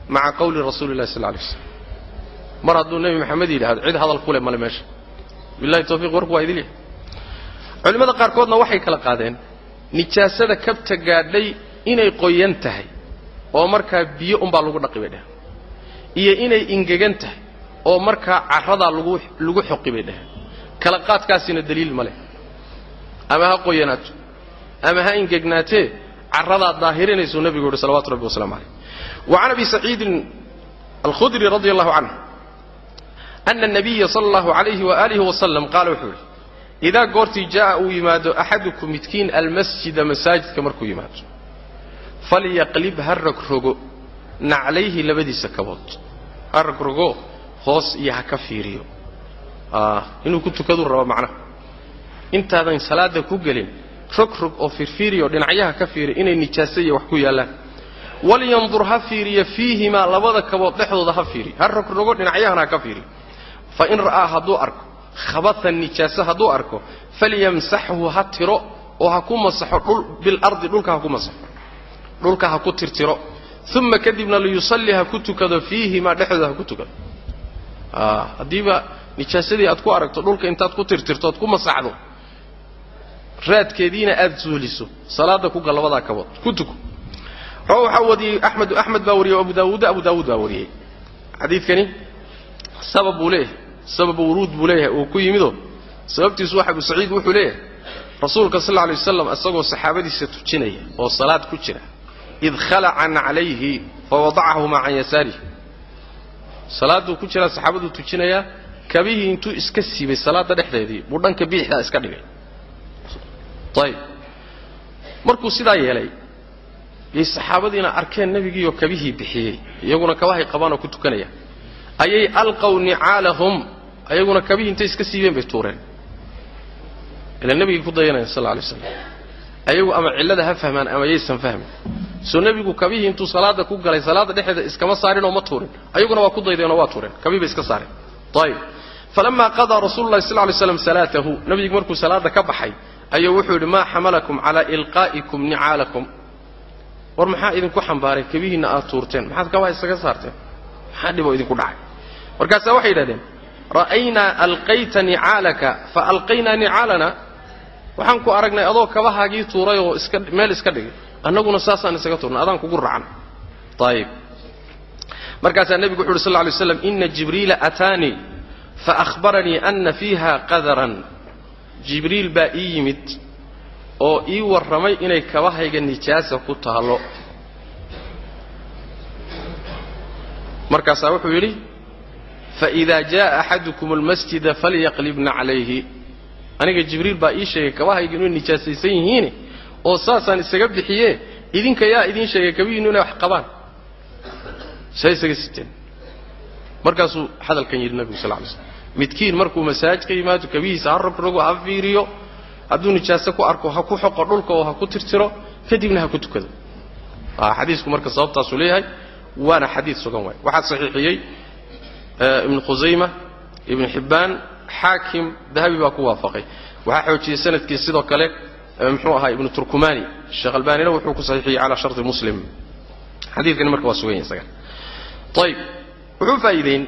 maca qawli rasuuli illahi sal lay slam mar hadduu nebi maxamed yidhahdo cid hadal ku male meesha. Billahi tawfiiq warku waa idin culimmada qaarkoodna waxay kala qaadeen nijaasada kabta gaadhay inay qoyan tahay oo markaa biyo unbaa lagu dhaqi bay dheheen iyo inay ingegan tahay oo markaa carradaa lagu xoqi bay dheheen kala qaadkaasina daliil ma leh. Ama ha qoyanaato ama ha ingegnaatee carradaa daahirinaysu nebigu yuhi salawatu rabbi waslamu caleyh wa can abi saciidin alkhudri radi allahu canhu ana الnabiya sala allahu alayhi waalihi wasalam qaala wuxuu yidhi idaa goortii jaa'a uu yimaado axadukum midkiin almasjida masaajidka markuu yimaado falyaqlib ha rogrogo naclayhi labadiisa kabood. Ha rogrogo hoos iyo ha ka fiiriyo. Inuu ku tukaduu rabo macnaha intaadan salaada ku gelin rogrog oo firfiiriyo dhinacyaha ka fiiri inay nijaaso wax ku yaallaan walyandur ha fiiriyo fiihimaa labada kabood dhexdooda ha fiiriyo ha rogrogo dhinacyahana ha ka fiiriyo fa in ra'aa hadduu arko khabatan nijaaso hadduu arko falyamsaxhu ha tiro oo ha ku masaxo bilardi dhulka ha ku masaxo dhulka ha ku tirtiro. Uma kadibna liyusalli ha ku tukado fiihimaa dhexdooda ha ku tukado. Haddiiba nijaasadii aad ku aragto dhulka intaad ku tirtirto ku masaxdo raadkeediina aad zuuliso salaada ku gal labadaa kabood ku tuko. Waxaa wariyey axmedu axmed baa wariyey abu daawuudda abu daawuud baa wariyey. Xadiidkani sabab buu leeyahay sabab wuruud buu leeyahay uu ku yimidoo sababtiisu wax abu saciid wuxuu leeyahay rasuulka sal alla lay isagoo saxaabadiisa tujinaya oo salaad ku jira id khalaca naclayhi fawadacahumaa can yasaarihi. Salaadduu ku jiraa saxaabaduu tujinayaa kabihii intuu iska siibay salaadda dhexdeedii buu dhanka biixdaa iska dhigay ayib markuu sidaa yeelay yay saxaabadiina arkeen nebigiioo kabihii bixiyey iyaguna kabahay qabaanoo ku tukanaya. Ayay alqaw nicaalahum ayaguna kabihii intay iska siibeen bay tuureen. Ila nebigay ku dayanayan sal alay slam ayagu ama cillada ha fahmaan ama yaysan fahmin. Soo nebigu kabihii intuu salaada ku galay salaadda dhexdeeda iskama saarinoo ma tuurin. Ayaguna waa ku daydeenoo waa tuureen. Kabihii bay iska saareen. Ayib falamaa qadaa rasulu llahi sal lay slam salaatahu nebigu markuu salaadda ka baxay ayuu wuxuu yidhi maa xamalakum calaa ilqaa'ikum nicaalakum war maxaa idinku xambaaray? Kabihiinna aad tuurteen. Maxaad kabaha isaga saarteen? Maxaa dhiboo idinku dhacay? Markaasaa waxay yidhahdeen ra'aynaa alqayta nicaalaka fa alqaynaa nicaalana waxaan ku aragnay adoo kabahaagii tuuray oo iska meel iska dhigay annaguna saasaan isaga tuurnay adaan kugu racan ayib markaasaa nebigu wuxu uhi sal ly slam ina jibriila ataanii faahbaranii ana fiiha qadaran jibriil baa ii yimid oo ii warramay inay kabahayga nijaasa ku taallo. Markaasaa wuxuu yidhi faidaa jaءa axadukum almasjida falyaqlibna calayhi. Aniga jibriil baa ii sheegay kabahayga inay nijaasaysan yihiin oo saasaan isaga bixiye idinka yaa idiin sheegay kabihiinnu inay wax qabaan. Say isaga siteen markaasuu hadalkan yidhi nabigu sal lay slm midkiin markuu masaajid ka yimaado kabihiisa ha rogrogo ha fiiriyo hadduu nijaaso ku arko ha ku xoqo dhulka oo ha ku tirtiro kadibna ha ku tukado. Xadiisku marka sababtaasuu leeyahay waana xadiid sugan waay. Waxaa saxiixiyey ibnu khusayma ibnu xibbaan xaakim dahabi baa ku waafaqay. Waxaa xoojiyey sannadkii sidoo kale muxuu ahaa ibnu turkumani. Sheekh albanina wuxuu ku saxiixiyey calaa sharti muslim. Xadiidkani marka waa sugan yahay isaga ayib wuxuu faa'iideyn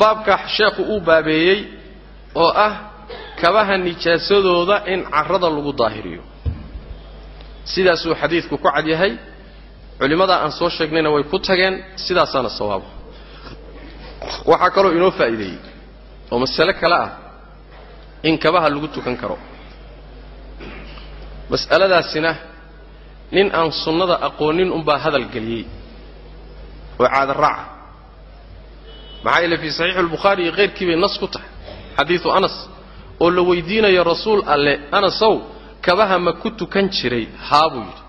baabka sheekhu uu baabeeyey oo ah kabaha nijaasadooda in carrada lagu daahiriyo. Sidaasuu xadiidku ku cad yahay. Culimmadaa aan soo sheegnayna way ku tageen sidaasaana sawaabo. Waxaa kaloo inoo faa'iideeyey oo masale kale ah in kabaha lagu tukan karo. Mas'aladaasina nin aan sunnada aqoonin unbaa hadal geliyey oo caada raaca maxaa yeele fii saxiixi albukhaari iyo keyrkii bay nas ku tahay. Xadiidu anas oo la weydiinayo rasuul alle anasow kabaha ma ku tukan jiray? Haa buu yidhi.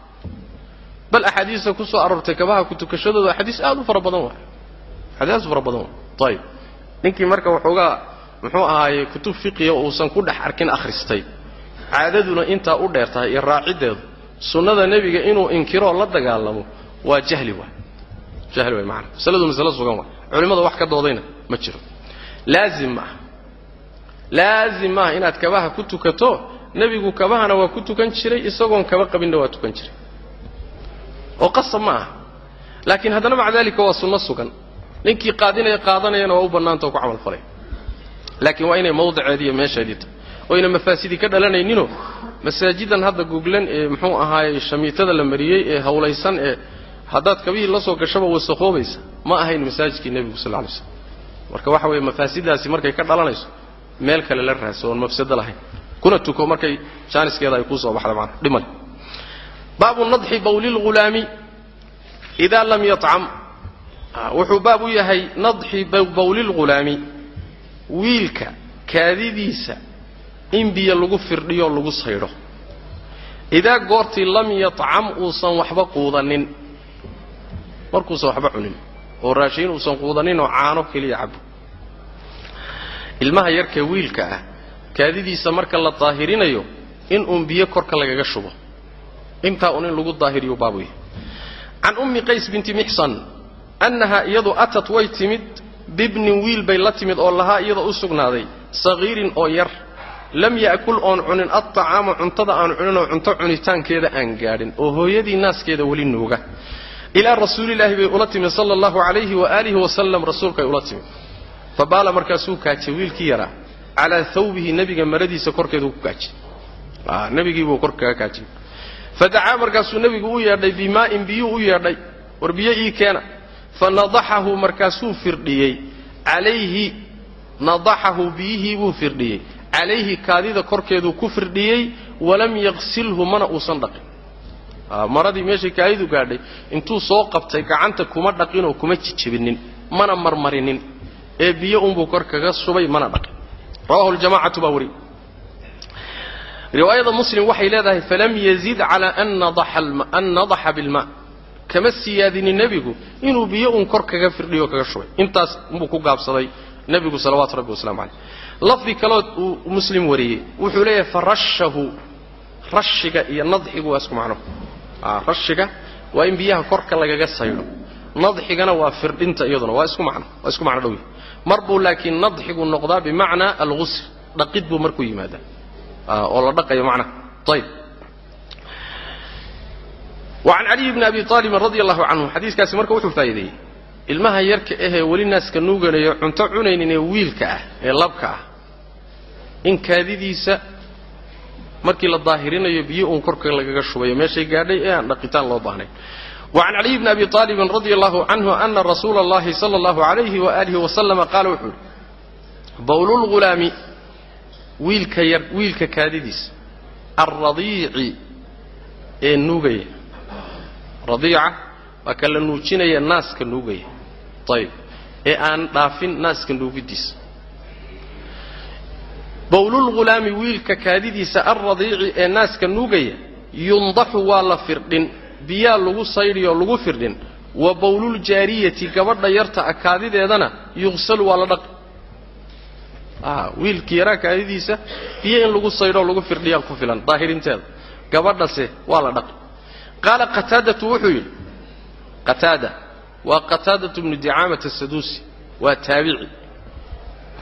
Bal axaadiista ku soo aroortay kabaha ku tukashadooda axaadiis aad u fara badan waay. Axaadiis aad u fara badan waay. Ayib ninkii marka waxoogaa muxuu ahaaye kutub fiqiya uusan ku dhex arkin akhristay. Caadaduna intaa u dheer tahay iyo raaciddeedu sunnada nebiga inuu inkiroo la dagaalamo waa jahli waay jahli waay macanaa masaladu masale sugan waay culimmada wax ka doodayna ma jiro. Laazim ma aha laazim maaha inaad kabaha ku tukato nebigu kabahana waa ku tukan jiray isagoon kaba qabinna waa tukan jiray. Oo qasab ma aha. Laakiin haddana maca daalika waa sunno sugan. Ninkii qaadinaya qaadanayana waa u bannaanta oo ku camal falay. Laakiin waa inay mawdiceedii iyo meesheedii tahay oyna mafaasidii ka dhalanayninoo masaajidan hadda guglan ee muxuu ahaaye shamiitada la mariyey ee hawlaysan ee haddaad kabihii la soo gashaba wasakoobaysa ma ahayn masaajidkii nebigu sal lay slam marka waxa weeye mafaasidaasi markay ka dhalanayso meel kale la raadso oon mafsado lahayn. Kuna tuko markay jaaniskeeda ay kuu baxda maana dhiman. Baabu nadxi bawlilghulaami idaa lam yacam wuxuu baab u yahay nadxi bawlilghulaami wiilka kaadidiisa in biyo lagu firdhiyo lagu saydho idaa goortii lam yacam uusan waxba quudanin markuusan waxba cunin oo raashiin uusan quudanin oo caano keliya cabo ilmaha yarkee wiilka ah kaadidiisa marka la daahirinayo in uun biyo korka lagaga shubo. Intaa un in lagu daahiriyo baabu yahay can ummi qays binti mixsan annahaa iyadu atat way timid bibnin wiil bay la timid oo lahaa iyadoo u sugnaaday sagiirin oo yar. Lam ya'kul oon cunin adtacaama cuntada aan cuninoo cunto cunitaankeeda aan gaadhin oo hooyadii naaskeeda weli nuuga ilaa rasuulilaahi bay ula timid sala allahu calayhi waaalihi wasalam rasuulkay ula timid fa baala markaasuu kaajay wiilkii yaraa calaa thawbihi nebiga maradiisa korkeeduu ku kaajay nebigiibuu kor kaga kaajay fa dacaa markaasuu nebigu u yeedhay bimaa'in biyuu u yeedhay war biyo ii keena fa nadaxahu markaasuu firdhiyey calayhi nadaxahu biyihii buu firdhiyey calayhi kaadida korkeeduu ku firdhiyey walam yaqsilhu mana uusan dhaqin maradii meeshay kaadidu gaadhay. Intuu soo qabtay gacanta kuma dhaqinoo kuma jijibinin. Mana marmarinin. Ee biyo unbuu kor kaga shubay mana dhaqin. Rawahu ljamacatu baa wariy riwaayada muslim waxay leedahay falam yazid calaa an nadaxa bilma. Kama siyaadinin nebigu inuu biyo uun kor kaga firdhiyo kaga shubay. Intaas unbuu ku gaabsaday nebigu salawaatu rabbi waslamu caleyh lafdi kalood uu muslim wariyey. Wuxuu leeyahay farashahu rashiga iyo nadxigu waa isku macno rashiga waa in biyaha korka lagaga saydho nadxigana waa firdhinta iyaduna waa isku macno waa isku macno dhowy mar buu laakiin nadxigu noqdaa bimacnaa algusl dhaqid buu markuu yimaadaa. Oo la dhaqayo macnaha ayb wacan caliy bni abi aalibin radi allahu canhu xadiiskaasi marka wuxuu faa'iideeyey ilmaha yarka ahee weli naaska nuuganayo cunto cunaynin ee wiilka ah ee labka ah in kaadidiisa markii la daahirinayo biyo uun korka lagaga shubayo meeshay gaadhay ee aan dhaqitaan loo baahnayn. Wacan caliy bni abi aalibin radi allahu canhu ana rasuula allahi sala allahu alayhi waalihi wasalama qaala wuxuu yihi bawlulghulaami wiilka yar wiilka kaadidiisa alradiici ee nuugaya. Radiica waa ka la nuujinaya naaska nuugaya. Ayib ee aan dhaafin naaska nuugidiisa bawlulghulaami wiilka kaadidiisa alradiici ee naaska nuugaya yundaxu waa la firdhin biyaa lagu saydhiyo lagu firdhin. Wa bawluljaariyati gabadha yarta a kaadideedana yuqsalu waa la dhaqi wiilkii yaraa kaadidiisa biyo in lagu saydhoo lagu firdhiyaa ku filan daahirinteeda. Gabadhase waa la dhaqi qaala qataadatu wuxuu yidhi qataada waa qataadatu bnu dicaamata asaduusi waa taabici.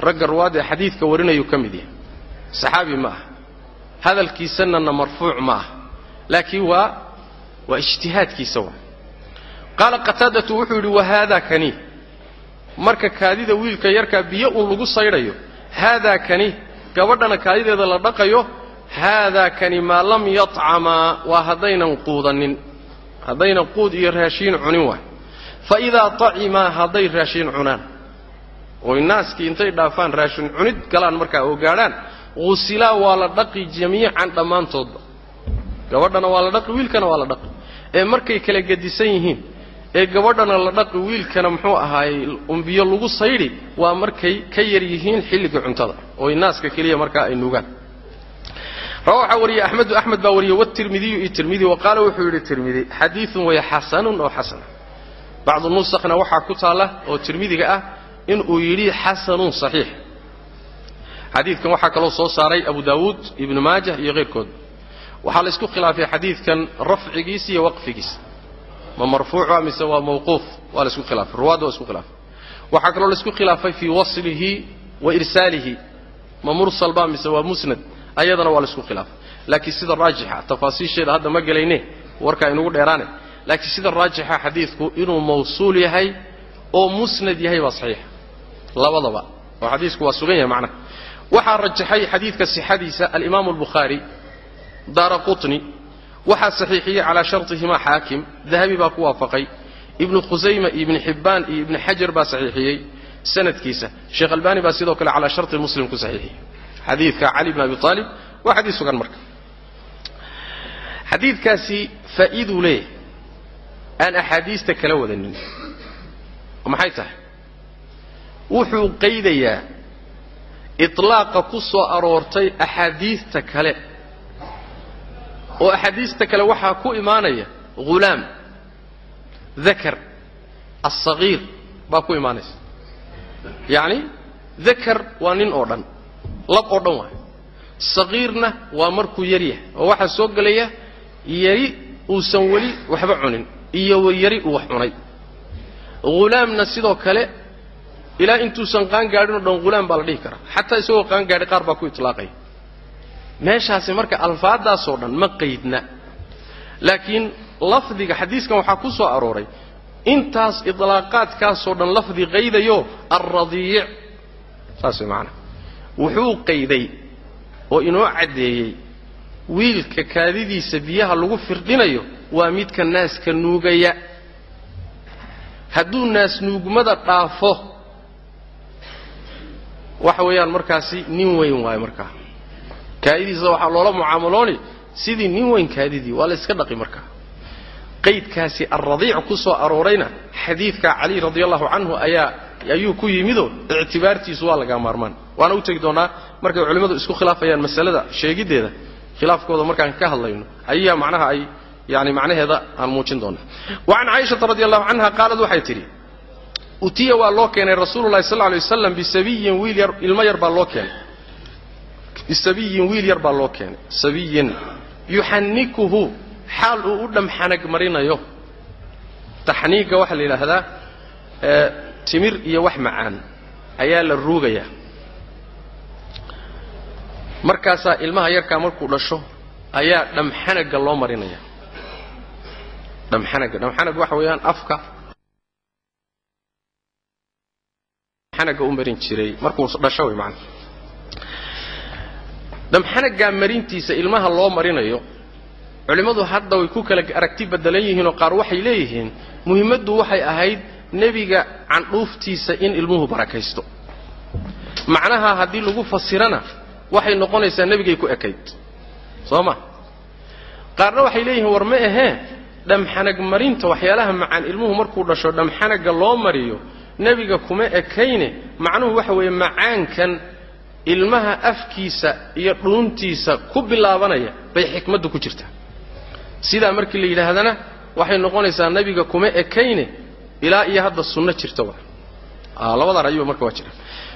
Ragga ruwaad ee xadiidka warinayuu ka mid yahay saxaabi ma aha hadalkiisanana marfuuc ma aha laakiin waa waa ijtihaadkiisa waa. Qaala qataadatu wuxuu yidhi wahaadaa kani? Marka kaadida wiilka yarkaa biyo uun lagu saydhayo haadaa kani? Gabadhana kaadideeda la dhaqayo haadaa kani maa lam yatcamaa waa haddaynan quudanin haddaynan quud iyo raashiin cunin waay fa idaa tacimaa hadday raashiin cunaan. Oy naaskii intay dhaafaan raashin cunid galaan markaa oo gaadhaan husilaa waa la dhaqi jamiican dhammaantoodba gabadhana waa la dhaqi wiilkana waa la dhaqi. Ee markay kala gedisan yihiin ee gabadhana la dhaqi wiilkana muxuu ahaayey umbiyo lagu saydhi waa markay ka yar yihiin xilliga cuntada. Oy naaska keliya markaa ay nuugaan. Waxaa wariyey axmedu axmed baa wariyey watirmidiyu iyo tirmidi wa wuxuu yidhi tirmidi xadiidun way xasanun oo xasana bacdu nusakna waxaa ku taalla oo tirmidiga ah inuu yidhi xasanun saxiix xadiidkan waxaa kaloo soo saaray abu daawuud ibnu maajah iyo keyrkood. Waxaa la isku khilaafay xadiidkan rafcigiisa iyo waqfigiisa. Ma marfuuca mise waa mawquuf? Waa la isku khilaafay. Ruwaadda waa isku khilaafay. Waxaa kaloo la isku khilaafay fii waslihi wa irsaalihi. Ma mursal ba mise waa musnad? Ayadana waa la isku khilaafay. Laakiin sida raajixa tafaasiisheeda hadda ma gelayne warkaa inugu dheeraane. Laakiin sida raajixa xadiidku inuu mawsuul yahay oo musnad yahay baa saxiixa. Labadaba. Oo xadiisku waa sugan yahay macnaha waxaa rajaxay xadiidka sixadiisa alimaamu albukhaari daara qutni waxaa saxiixiyey calaa sharطihima xaakim dahabi baa ku waafaqay. Ibnu khusayma iyo ibni xibbaan iyo ibni xajar baa saxiixiyey sanadkiisa. Sheekh albani baa sidoo kale calaa sharطi muslim ku saxiixiyey xadiidka cali bn abi aalib waa xadiis sugan marka. Xadiidkaasi faa'iiduu leeyahay aan axaadiista kala wadanin. Maxay tahay? Wuxuu qaydayaa iطlaaqa ku soo aroortay axaadiista kale. oo axaadiista kale waxaa ku imaanaya ghulaam dakar aلsagiir baa ku imaanaysa. Yacni dakar waa nin oo dhan lab oo dhan waay sagiirna waa markuu yar yahay oo waxaa soo gelaya yari uusan weli waxba cunin iyo yari uu wax cunay. Ghulaamna sidoo kale ilaa intuusan qaangaadhin oo dhan ghulaam baa la dhihi karaa. Xataa isagoo qaangaadhi qaar baa ku itlaaqaya meeshaasi marka alfaadaasoo dhan ma qaydna. Laakiin lafdiga xadiiskan waxaa ku soo arooray intaas idlaaqaadkaasoo dhan lafdi qaydayo alradiic saas way macanaa wuxuu qayday oo inoo caddeeyey wiilka kaadidiisa biyaha lagu firdhinayo waa midka naaska nuugaya. Hadduu naas nuugmada dhaafo waxa weeyaan markaasi nin weyn waayo markaa kaadidiisa waxaa loola mucaamalooni sidii nin weyn kaadidii waa la iska dhaqi markaa qaydkaasi alradiic ku soo aroorayna xadiidka cali radi allahu canhu ayaa ayuu ku yimidoo ictibaartiisu waa lagaa maarmaan. Waana u tegi doonaa markay culimmadu isku khilaafayaan masalada sheegiddeeda khilaafkooda markaan ka hadlayno ayaa macnaha ay yani macnaheeda aan muujin doonaa. Wa can caaishata radi allahu canha qaalad waxay tidhi utiya waa loo keenay rasuulu lahi sal lay waslam bisabiyin wiil yar ilmo yar baa loo keenay. Bisabiyin wiil yar baa loo keenay. Sabiyin. Yuxannikuhu. Xaal uu u dhamxanag marinayo. Taxniigga waxaa la yidhaahdaa timir iyo wax macaan ayaa la ruugayaa markaasaa ilmaha yarkaa markuu dhasho ayaa dhamxanagga loo marinaya. Dhamxanagga dhamxanag waxa weeyaan afka dhamxanagga u marin jiray. Markuu dhasho way macana dhamxanaggaa marintiisa ilmaha loo marinayo culimmadu hadda way ku kala aragti beddelan yihiinoo qaar waxay leeyihiin muhimmaddu waxay ahayd nebiga candhuuftiisa in ilmuhu barakaysto. Macnaha haddii lagu fasirana waxay noqonaysaa nebigay ku ekayd. Soo ma? Qaarna waxay leeyihiin war ma ahee dhamxanag marinta waxyaalaha macaan ilmuhu markuu dhasho dhamxanagga loo mariyo nebiga kuma ekayne macnuhu waxa weeye macaankan ilmaha afkiisa iyo dhuuntiisa ku bilaabanaya bay xikmaddu ku jirtaa sidaa markii la yidhaahdana waxay noqonaysaa nebiga kuma ekayne ilaa iyo hadda sunno jirta wa labadan ayuba marka waa jira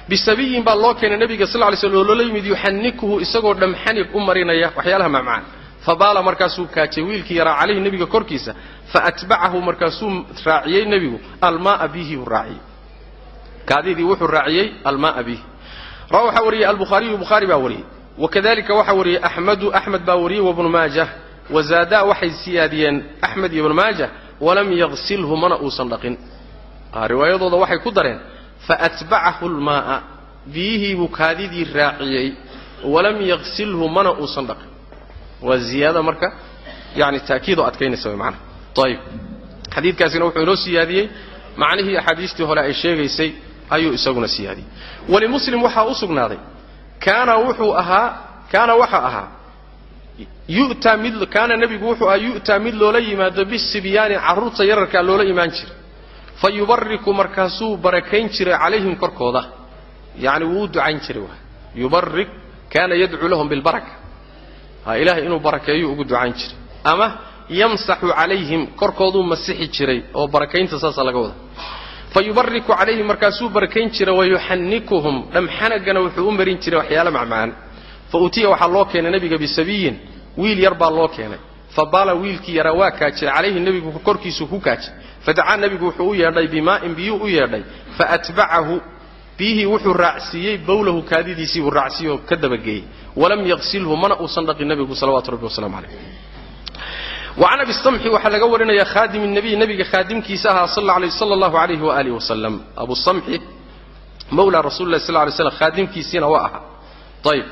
bisabiyin baa loo keenay nebiga sal slm oo loola yimid yuxannikuhu isagoo dhamxanig u marinaya. Waxyaalaha macmacaan fabaala markaasuu kaajay wiilkii yaraa calayhi nebiga korkiisa faatbacahu markaasuu raaciyey nebigu almaaa bihi buu raaciyey kaadidii wuxuu raaciyey almaaa bihi rawa waxaa wariyey albukhaariyu bukhaari baa wariyey. Wakadalika waxaa wariyey axmedu axmed baa wariyey wabnu maajah. Wazaadaa waxay siyaadiyeen axmed iyo ibnu maajah walam yaqsilhu mana uusan dhaqin. Riwaayadooda waxay ku dareen faatbacahu lmaaa biyihii buu kaadidii raaciyey walam yaqsilhu mana uusan dhaqin. Waa ziyaada marka yani taakiidoo adkaynaysa macnaha ayib xadiidkaasina wuxuu inoo siyaadiyey macnihii axaadiistii hore ay sheegaysay ayuu isaguna siyaadiyey walimuslim waxaa u sugnaaday. Kaana wuxuu ahaa kaana waxa ahaa yu'taa mid kaana nebigu wuxuu ahaa yu'taa mid loola yimaado bisibyaani carruurta yararkaa loola imaan jiray. Fa yubariku markaasuu barakayn jiray calayhim korkooda. Yacni wuu u ducayn jiray wa yubarik kaana yadcuu lahum bilbaraka. Ha ilaahay inuu barakeeyo ugu ducayn jiray. Ama yamsaxu calayhim korkooduu masixi jiray oo barakaynta saasaa laga wada fa yubariku calayhim markaasuu barakayn jiray wayuxannikuhum dhamxanagana wuxuu u marin jiray waxyaalo macmacaan. Fa utiya waxaa loo keenay nebiga bisabiyin. Wiil yar baa loo keenay. Fa baala wiilkii yaraa waa kaajay calayhi nebigu korkiisuu ku kaajay fadacaa nebigu wuxuu u yeedhay bimaa'in biyuu u yeedhay. Faatbacahu biyihii wuxuu raacsiiyey bowlahu kaadidiisii buu raacsiiyey oo ka dabageeyey. Walam yaqsilhu mana uusan dhaqin nebigu salawatu rabbi waslamu calayh wacan abi samxi waxaa laga warinaya khaadim nabiy nabiga khaadimkiisa ahaa sal allahu alayh waali wasalam abu samxi mawla rasul lah sl slam khaadimkiisiina waa ahaa. Ayb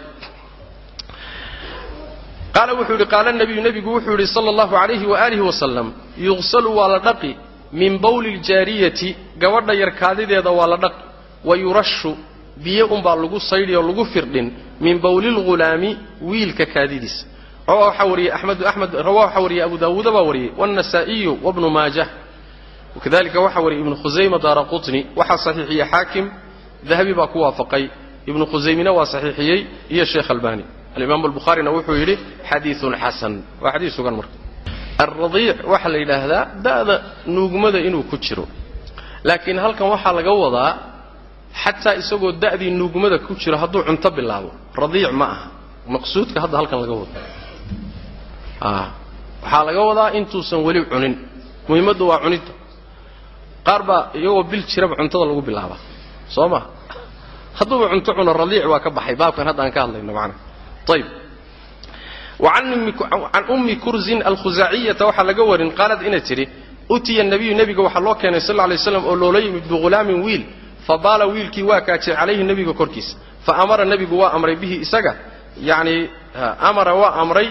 qaala wuxuu yidhi qaala nabiyu nebigu wuxuu yidhi sala allahu alayhi waaalih wasalam yuqsalu waa la dhaqi min bowli ljaariyati gabadha yarkaadideeda waa la dhaqi wa yurashu biyo unbaa lagu saydhi oo lagu firdhin min bowli lghulaami wiilka kaadidiisa waaa wariyey amed amed rawa waxaa wariyey abu daawuuda baa wariyey. Wاnasaa'iyu wabnu maaja wakadalika waxaa wariyey ibnu khusayma daara quطni waxaa saxiixiyey xaakim dahabi baa ku waafaqay. Ibnu khusaymina waa saxiixiyey iyo sheekh albani. Alimaam albukhaarina wuxuu yidhi xadiiun xasan. Waa xadiis sugan marka. Alradiic waxaa la yidhaahdaa da'da nuugmada inuu ku jiro. Laakiin halkan waxaa laga wadaa xataa isagoo da'dii nuugmada ku jiro hadduu cunto bilaabo. Radiic ma aha. Maqsuudka hadda halkan laga wado waxaa laga wadaa intuusan weli cunin. Muhiimaddu waa cunidda. Qaar baa iyagoo bil jiraba cuntada lagu bilaabaa. Soo ma? Hadduuba cunto cuno radiic waa ka baxay. Baabkan hadda aan ka hadlayno macnaha ayib can ummi kurzin alkhuzaaciyata waxaa laga warin qaalad inay tidhi utiya nabiyu nebiga waxaa loo keenay sal lay slam oo loola yimid bighulaamin wiil. Fabaala wiilkii waa kaajay calayhi nebiga korkiisa. Fa amara nebigu waa amray bihi isaga. Yacni amara waa amray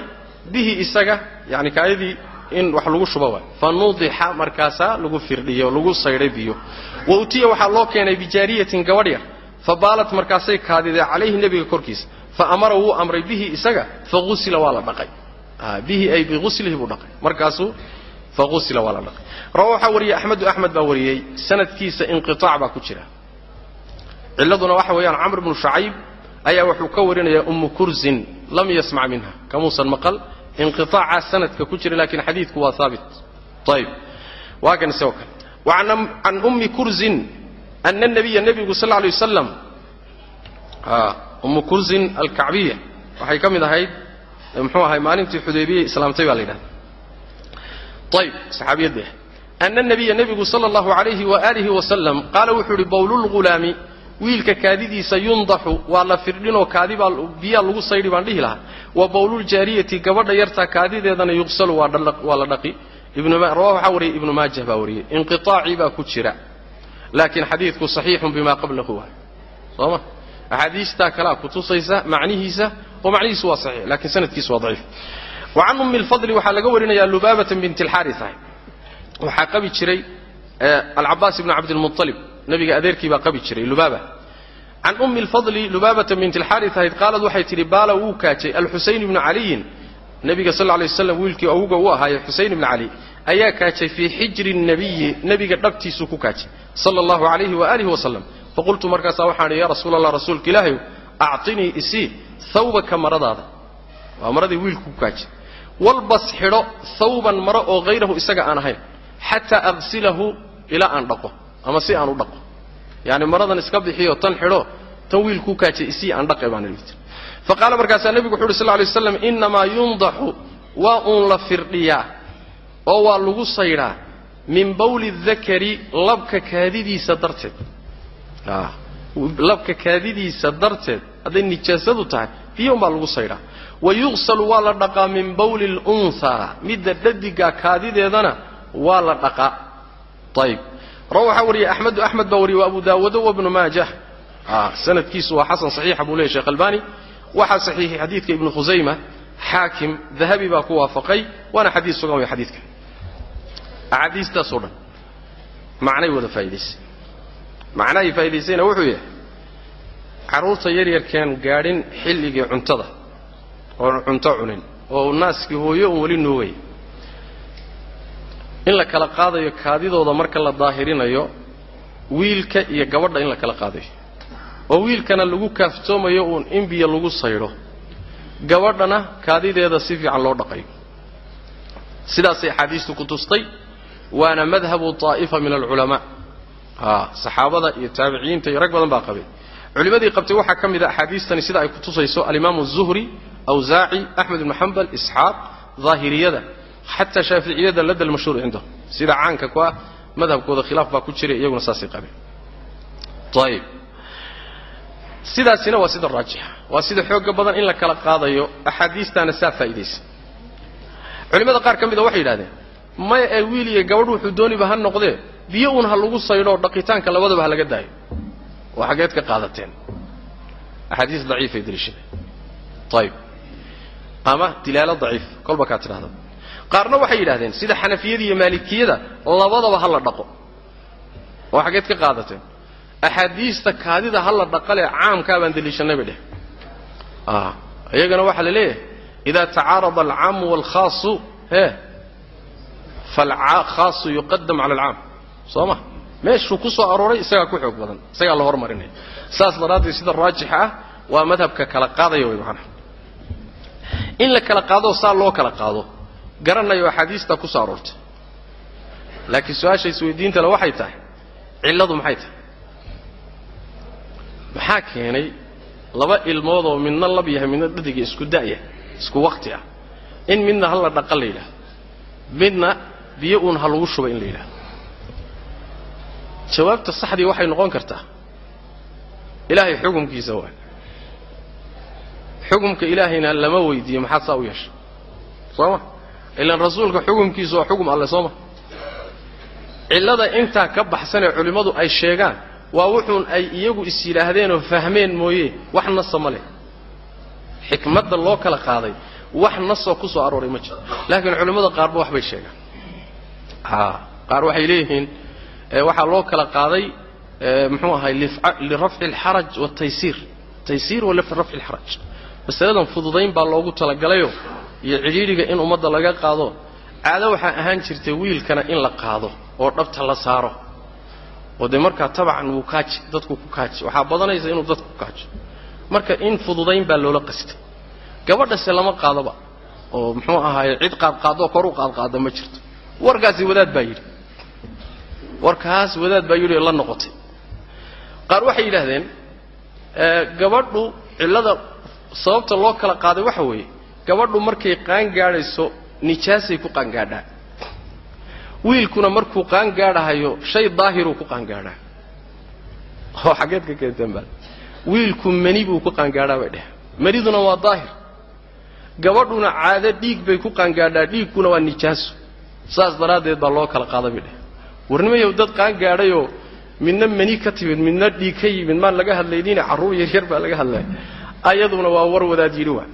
bihi isaga yani kaayadii in wax lagu shubo waay. Fa nudixa markaasaa lagu firdhiyo lagu saydhay biyo. Wa utiya waxaa loo keenay bijaariyatin gabadh yar. Fa baalat markaasay kaadidee calayhi nebiga korkiisa. Fa amara wuu amray bihi isaga fa usila waa la dhaqay. Bihi ay biuslihi buu dhaqay. Markaasuu fa usila waa la dhaqay. Rawa waxaa wariyey axmedu axmed baa wariyey sanadkiisa inqiaac baa ku jira. Ciladuna waxa weeyaan camr bnu shacayb ayaa wuxuu ka warinayaa ummu kurzin lam yasmac minha. Kamuusan maqal inqiaaca sanadka ku jira laakiin xadiidku waa haabit ayib waa kan isagoo kale. Wacan ummi kurzin ana nabiya nebigu sal alay wasalam ummu kurzin alkacbiya. Waxay ka mid ahayd muxuu ahay maalintii xudaybiya islaamtay baa la yidhahda ayib saxaabiyadda ana nabiya nebigu sala allahu alayhi waaalihi wasalam qaala wuxuu ihi bowlulghulaami wiilka kaadidiisa yundaxu waa la firdhinoo kaadibaa biyaa lagu saydhi baan dhihi lahaa. Wa bowluljaariyati gabadha yartaa kaadideedana yuqsalu waa la dhaqi. Rawa waxaa wariyey ibnu maajah baa wariyey. Inqiaacii baa ku jira. Laakiin xadiidku saxiixun bimaa qablahu waay soo ma? Axaadiistaa kalea kutusaysa macnihiisa oo macnihiisu waa saxiix lakiin sanadkiisu waa daciif. Wa can ummi lfadli waxaa laga warinayaa lubaabatan binti alxaaris ahay waxaa qabi jiray alcabaas ibni cabdilmualib nabiga adeerkii baa qabi jiray lubaaba. Can ummi lfadli lubaabata binti alxaaris ahayd qaalad waxay tidhi baala wuu kaajay. Alxusayn ibnu caliyin nebiga sal lay waslam wiilkii awga u ahaaye xusayn ibnu cali ayaa kaajay fii xijri nabiyi nebiga dhabtiisuu ku kaajay sala allahu calayhi waaalihi wasalam faqultu markaasaa waxaan idhi yaa rasuula allah rasuulka ilaahayu actinii isii hawbaka maradaada. Waa maradii wiilku ku kaajay. Walbas xidho hawban maro oo hayrahu isaga aan ahayn xataa aqsilahu ilaa aan dhaqo ama si aan u dhaqo. Yani maradan iska bixiyo tan xidho tan wiilkuu kaajay isii aan dhaqe baan idhi. Fa qaala markaasaa nebigu wuxu uhi sal lay waslam innamaa yundaxu waa uun la firdhiyaa oo waa lagu saydhaa min bawli dakari labka kaadidiisa darteed. Labka kaadidiisa darteed hadday nijaasadu tahay biyo umbaa lagu saydhaa wa yuqsalu waa la dhaqaa min bawli lunhaa midda dhadiga kaadideedana waa la dhaqaa. Rawa waxaa wariyey axmedu axmed baa wariyey wa abu daawuud wabnu maajah. Sanadkiisu waa xasan saxiixa buu leeyay sheekh albani. Waxaa saxiixay xadiidka ibnu khusayma xaakim dahabi baa ku waafaqay waana xadiis sugan way xadiidka. Axaadiistaasoo dhan macnay wada faa'idaysay macnahay faa'idaysayna wuxuu yahay carruurta yaryarkaan gaadhin xilligii cuntada oon cunto cunin oo naaskii hooyo un weli nuugay in la kala qaadayo kaadidooda marka la daahirinayo wiilka iyo gabadha in la kala qaadayo. Oo wiilkana lagu kaaftoomayo uun in lagu saydho gabadhana kaadideeda si fiican loo dhaqayo sidaasay axaadiistu ku tustay waana madhabu aa'ifa min alculamaa. Saxaabada iyo taabiciinta iyo rag badan baa qabay. Culimadii qabtay waxaa ka mid a axaadiistani sida ay ku tusayso alimaamu zuhri awsaaci axmed ibnu xambal isxaaq daahiriyada xataa shaaficiyada lada almashhuur cindahum sida caanka ku ah madhabkooda khilaaf baa ku jiray iyaguna saasay qabeen ayib sidaasina waa sida raajixa waa sida xooga badan in la kala qaadayo axaadiistaana saa faa'idaysa culimmada qaar ka mida waxay yidhahdeen maya ee wiil iyo gabadh wuxuu dooniba ha noqdee biyo uun ha lagu saydhoo dhaqitaanka labadaba ha laga daayo oo xaggeed ka qaadateen axaadiis daciifay daliishadeen ayib ama dilaalo daciif kolba kaa tidhahda qaarna waxay yidhahdeen sida xanafiyada iyo maalikiyada labadaba ha la dhaqo. Oo xaggeed ka qaadateen axaadiista kaadida ha la dhaqalee caamkaa baan daliishanay bay dheh iyagana waxaa la leeyahay idaa tacaarada alcaamu waalkhaasu e falkhaasu yuqadam cala alcaam. Soo ma? Meeshuu ku soo arooray isagaa ku xoog badan isagaa la hormarinaya saas daraaddeed sida raajixa ah waa madhabka kala qaadaya way macanaha in la kala qaadoo saa loo kala qaado garanayo axaadiistaa ku soo aroortay. Laakiin su'aasha isweydiintale waxay tahay cilladu maxay tahay? Maxaa keenay laba ilmood oo midna lab yahay midna dhadiga isku da'ya isku wakti ah. In midna ha la dhaqa la yidhahdo midna biyo uun ha lagu shuba in la yidhahdo jawaabta saxdii waxay noqon kartaa ilaahay xukumkiisa waa. Xukumka ilaahayna lama weydiiyo maxaad saa u yeeshay? Soo ma ilaan rasuulka xukumkiisu waa xukum alle soo ma cillada intaa ka baxsanee culimmadu ay sheegaan waa wuxuun ay iyagu is yidhaahdeenoo fahmeen mooye wax nasa ma leh. Xikmadda loo kala qaaday wax nasoo ku soo arooray ma jiro. Laakiin culimmada qaarba waxbay sheegaan. Qaar waxay leeyihiin waxaa loo kala qaaday muxuu ahay lirafci alxaraj wataysiir taysiir. Wa rafci alxaraj masaladan fududayn baa loogu talagalayoo iyo cidhiidhiga in ummadda laga qaado caado waxaa ahaan jirtay wiilkana in la qaado oo dhabta la saaro. Oo dee markaa tabacan wuu kaaji dadku ku kaaji. Waxaa badanaysa inuu dadku ku kaajo marka in fududayn baa loola qastay. Gabadhase lama qaadoba oo muxuu ahaaye cid qaadqaadoo kor u qaadqaada ma jirto. Warkaasi wadaad baa yidhi. Warkaas wadaad baa yidhi la noqotay. Qaar waxay yidhaahdeen gabadhu cillada sababta loo kala qaaday waxa weeye gabadhu markay qaangaadhayso nijaasay ku qaangaadhaa. Wiilkuna markuu qaangaadhahayo shay daahiruu ku qaangaadhaa. Oo xaggeed ka keenteen baa. Wiilku mani buu ku qaangaadhaa bay dheh maniduna waa daahir. Gabadhuna caado dhiig bay ku qaangaadhaa dhiigkuna waa nijaaso saas daraaddeed baa loo kala qaada bay dheh warnimayow dad qaangaadhayoo midna mani ka timid midna dhiig ka yimid maan laga hadlaynina carruur yaryar baa laga hadlaya ayaduna waa war wadaad yidhi waa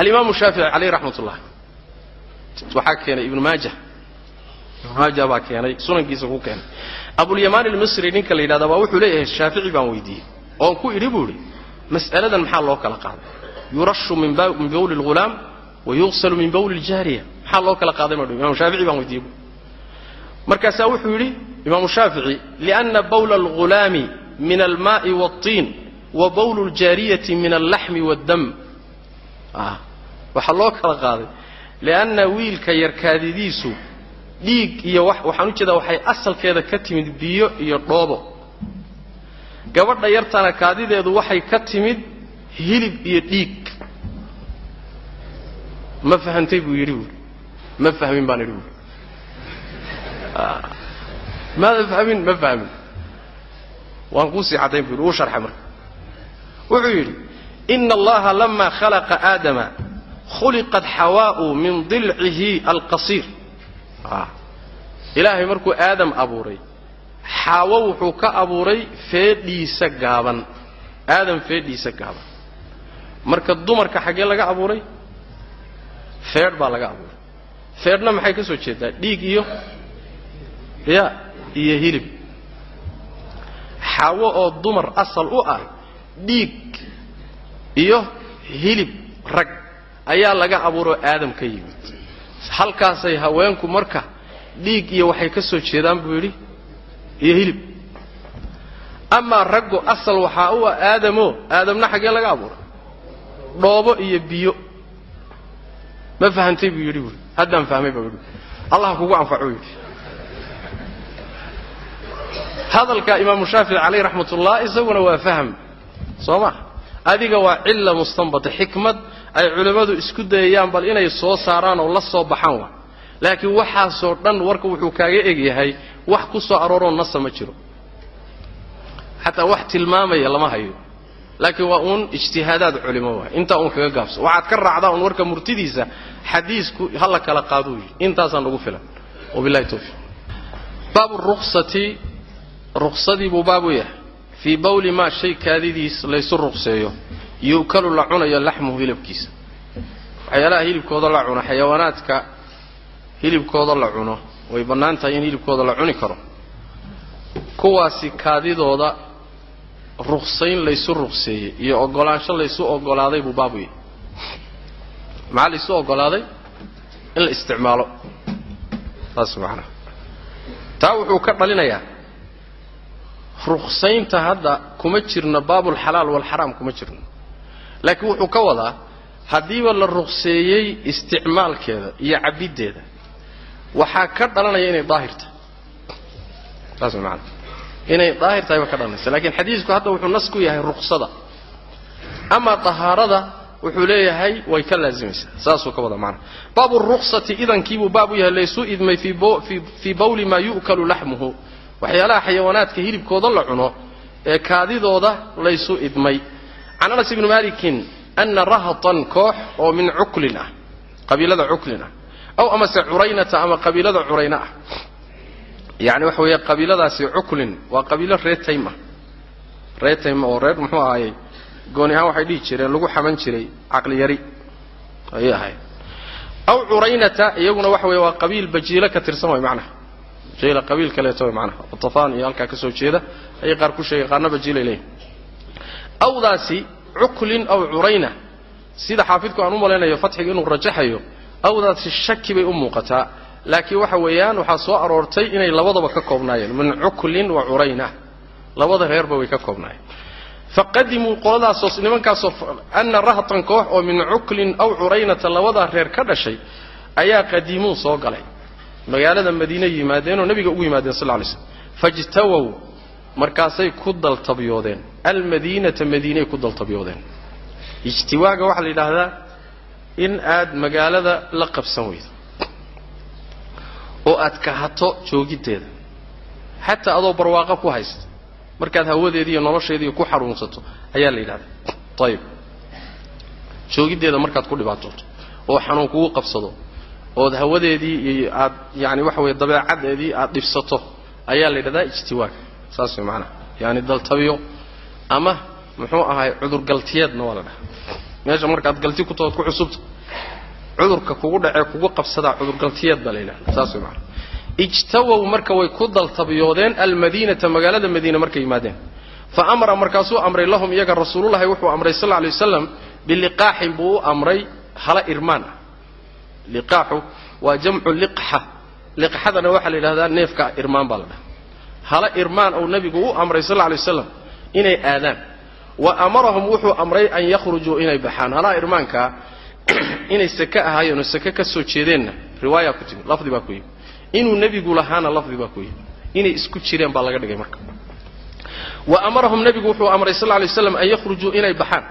alimaamu shaafici caleyh raxmat ullah waxaa keenay ibnu maaja ibnu maaja baa keenay sunankiisa ku keenay abulyamaan ilmisri ninka la yidhahda baa wuxuu leeyahay shaafici baan weydiiyey oon ku idhi buu idhi mas'aladan maxaa loo kala qaaday yurashu min bawli lghulaam wa yuqsalu min bawli ljaariya maxaa loo kala qaaday ma imam shaafici baan weydiiyey buu markaasaa wuxuu yidhi imaamu shaafici lianna bawla alghulaami min almaai wاlطiin wa bawlu ljaariyati min allaxmi waاddam waxaa loo kala qaaday. Lianna wiilka yarkaadidiisu dhiig iyo waxaan u jeedaa waxay asalkeeda ka timid biyo iyo dhoobo. Gabadha yartana kaadideedu waxay ka timid hilib iyo dhiig. Ma fahantay buu yidhi buui ma fahmin baan idhi buui maada fahmin ma fahmin. Waan kuusii caddayn bu yidhi uu sharxay marka. Wuxuu yidhi ina allaha lama khalaqa aadama khuliqat xawaa'u min dilcihi alqasiir ilaahay markuu aadam abuuray xaawo wuxuu ka abuuray feedhiisa gaaban aadam feedhiisa gaaban marka dumarka xaggee laga abuuray feedh baa laga abuuray feedhna maxay ka soo jeedaa dhiig iyo ya iyo hilib xaawo oo dumar asal u ah dhiig iyo hilib rag ayaa laga abuuroo aadam ka yimid. Halkaasay haweenku marka dhiig iyo waxay ka soo jeedaan buu yidhi iyo hilib. Amaa raggu asal waxaa u ah aadamo aadamna xaggee laga abuuray dhoobo iyo biyo. Ma fahantay buu yidhi buui haddaan fahmay buu yidhi allah kugu anfaco yidhi. Hadalka imaamu shaafici calayh raxmat ullah isaguna waa fahm soo ma adiga waa cilla mustanbata xikmad ay culimmadu isku dayayaan bal inay soo saaraan oo la soo baxaan wa laakiin waxaasoo dhan warka wuxuu kaaga egyahay wax ku soo arooroo nasa ma jiro. Xataa wax tilmaamaya lama hayo. Laakiin waa uun ijtihaadaad culimo waay intaa uun kaga gaabso. Waxaad ka raacdaa uun warka murtidiisa xadiisku hala kala qaaduu yidhi intaasaan ugu filan. Wabilahi towfiiq baabu ruksati ruksadii buu baab yahay fii bawli maa shay kaadidiis laysu ruqseeyo. Yu'kalu la cunayo laxmuhu hilibkiisa. Waxyaalaha hilibkooda la cuno xayawaanaadka hilibkooda la cuno. Way bannaan tahay in hilibkooda la cuni karo. Kuwaasi kaadidooda ruqsayn laysu ruqseeyey iyo oggolaansho laysu oggolaaday buu baab u yahay. Maxaa laysu oggolaaday in la isticmaalo. Saas macanaha taa wuxuu ka dhalinayaa ruqsaynta hadda kuma jirno baabulxalaal walxaraam kuma jirno. Laakiin wuxuu ka wadaa haddiiba la ruqseeyey isticmaalkeeda iyo cabiddeeda waxaa ka dhalanaya inay daahir tahay saas maana inay daahir tahay baa ka dhalanaysa. Lakiin xadiisku hadda wuxuu nas ku yahay ruqsada ama dahaarada wuxuu leeyahay way ka laazimaysaa saasuu ka wada macana baabu ruksati idankiibuu baab u yahay laysu idmay fii bawli maa yu'kalu laxmuhu waxyaalaha xayawaanaadka hilibkooda la cuno ee kaadidooda laysu idmay. Can anas ibni malikin ana rahatan koox oo min cuklin ah qabiilada cuklin ah aw amase curaynata ama qabiilada curayna ah. Yani waxa weeye qabiiladaasi cuklin waa qabiilo reer taym reer taym oo reer muxuu ahaayey gooni ahaan waxay dhihi jireen lagu xaman jiray caqli yari. Ayay ahayd aw curaynata iyaguna waxa weye waa qabiil bajiilo ka tirsan way macnaha bajiila qabiil kaleeto macnaha atafaan iyo halkaa ka soo jeeda ayay qaar ku sheegay qaarna bajiilay leeyihiin awdaasi cuklin aw curayna sida xaafidku aan u malaynayo fatxiga inuu rajaxayo awdaasi shaki bay u muuqataa. Laakiin waxa weeyaan waxaa soo aroortay inay labadaba ka koobnaayeen. Min cuklin wa curayna labada reerba way ka koobnaayeen. Faqadimuu qoladaasoo nimankaasoo ana rahtan koox oo min cuklin aw curaynata labadaa reer ka dhashay ayaa qadimuu soo galay magaalada madiine yimaadeenoo nebiga ugu yimaadeen sal lay slm fajtawow markaasay ku daltabyoodeen. Almadiinata madiinay ku daltabyoodeen. Ijtiwaaga waxaa la yidhaahdaa in aad magaalada la qabsan weydo. Oo aad kahato joogiddeeda. Xataa adoo barwaaqo ku haysta markaad hawadeedii iyo nolosheedii ku xaruunsato ayaa la yidhahdaa ayib joogiddeeda markaad ku dhibaatooto oo xanuun kugu qabsado ood hawadeedii iyo aad yani waxa weye dabeecaddeedii aad dhibsato ayaa la yidhahdaa ijtiwaaga saas way macanaha yaani daltabiyo ama muxuu ahaay cudurgaltiyeedna waa la dhahaa. Meesha markaad galti ku tahood ku cusubto cudurka kugu dhacee kugu qabsadaa cudurgaltiyeed baa la yidhahda saas way macanaha ijtawow marka way ku daltabyoodeen almadiinata magaalada madiine markay yimaadeen. Fa amara markaasuu amray lahum iyaga rasuululahi wuxuu amray sal lay waslam biliqaaxin buu u amray hala irmaan. ah liqaaxu waa jamcu liqxa. Liqxadana waxaa la yidhahdaa neefka irmaan baa la dhaha. Hala irmaan ou nebigu u amray sal lay waslam inay aadaan. Wa amarahum wuxuu amray an yakhrujuu inay baxaan. Halaha irmaankaa inay sake ahaayeenoo sake ka soo jeedeenna. Riwaaya ku timi lafdi baa ku yimi inuu nebigu lahaana lafdi baa ku yimi inay isku jireen baa laga dhigay marka. Wa amarahum nebigu wuxuu amray sal lay slam an yakhrujuu inay baxaan.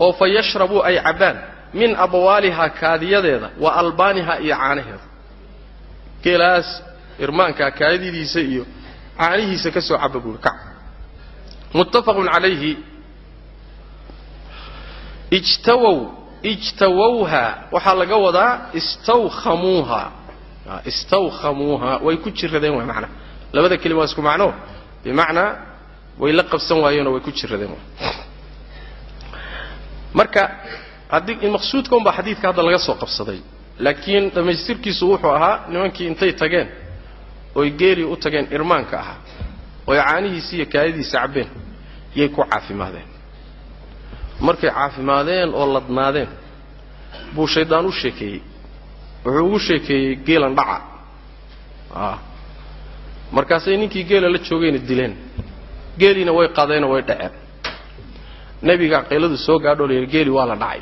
Oo fa yashrabuu ay cabbaan min abwaalihaa kaadiyadeeda wa albaaniha iyo caanaheeda geelaas irmaankaa kaadidiisa iyo caanihiisa ka soo caba buuri kac muttafaqun calayhi. Ijtawow ijtawowha waxaa laga wadaa istawkhamuuha. Istawkhamuuha. Way ku jiradeen way macnaa labada kelima isku macno. Bimacnaa way la qabsan waayeenoo way ku jiradeen marka maqsuudka unbaa xadiidka hadda laga soo qabsaday. Laakiin dhammaystirkiisu wuxuu ahaa nimankii intay tageen oy geelii u tageen irmaanka ahaa oy caanihiisi iyo kaadidiisa cabbeen yay ku caafimaadeen. Markay caafimaadeen oo ladnaadeen buu shaydaan u sheekeeyey. Wuxuu ugu sheekeeyey geelan dhaca. A markaasay ninkii geela la joogayna dileen. Geeliina way qadeenoo way dhaceen. Nebiga qayladu soo gaadhoo la yidhi geeli waa la dhacay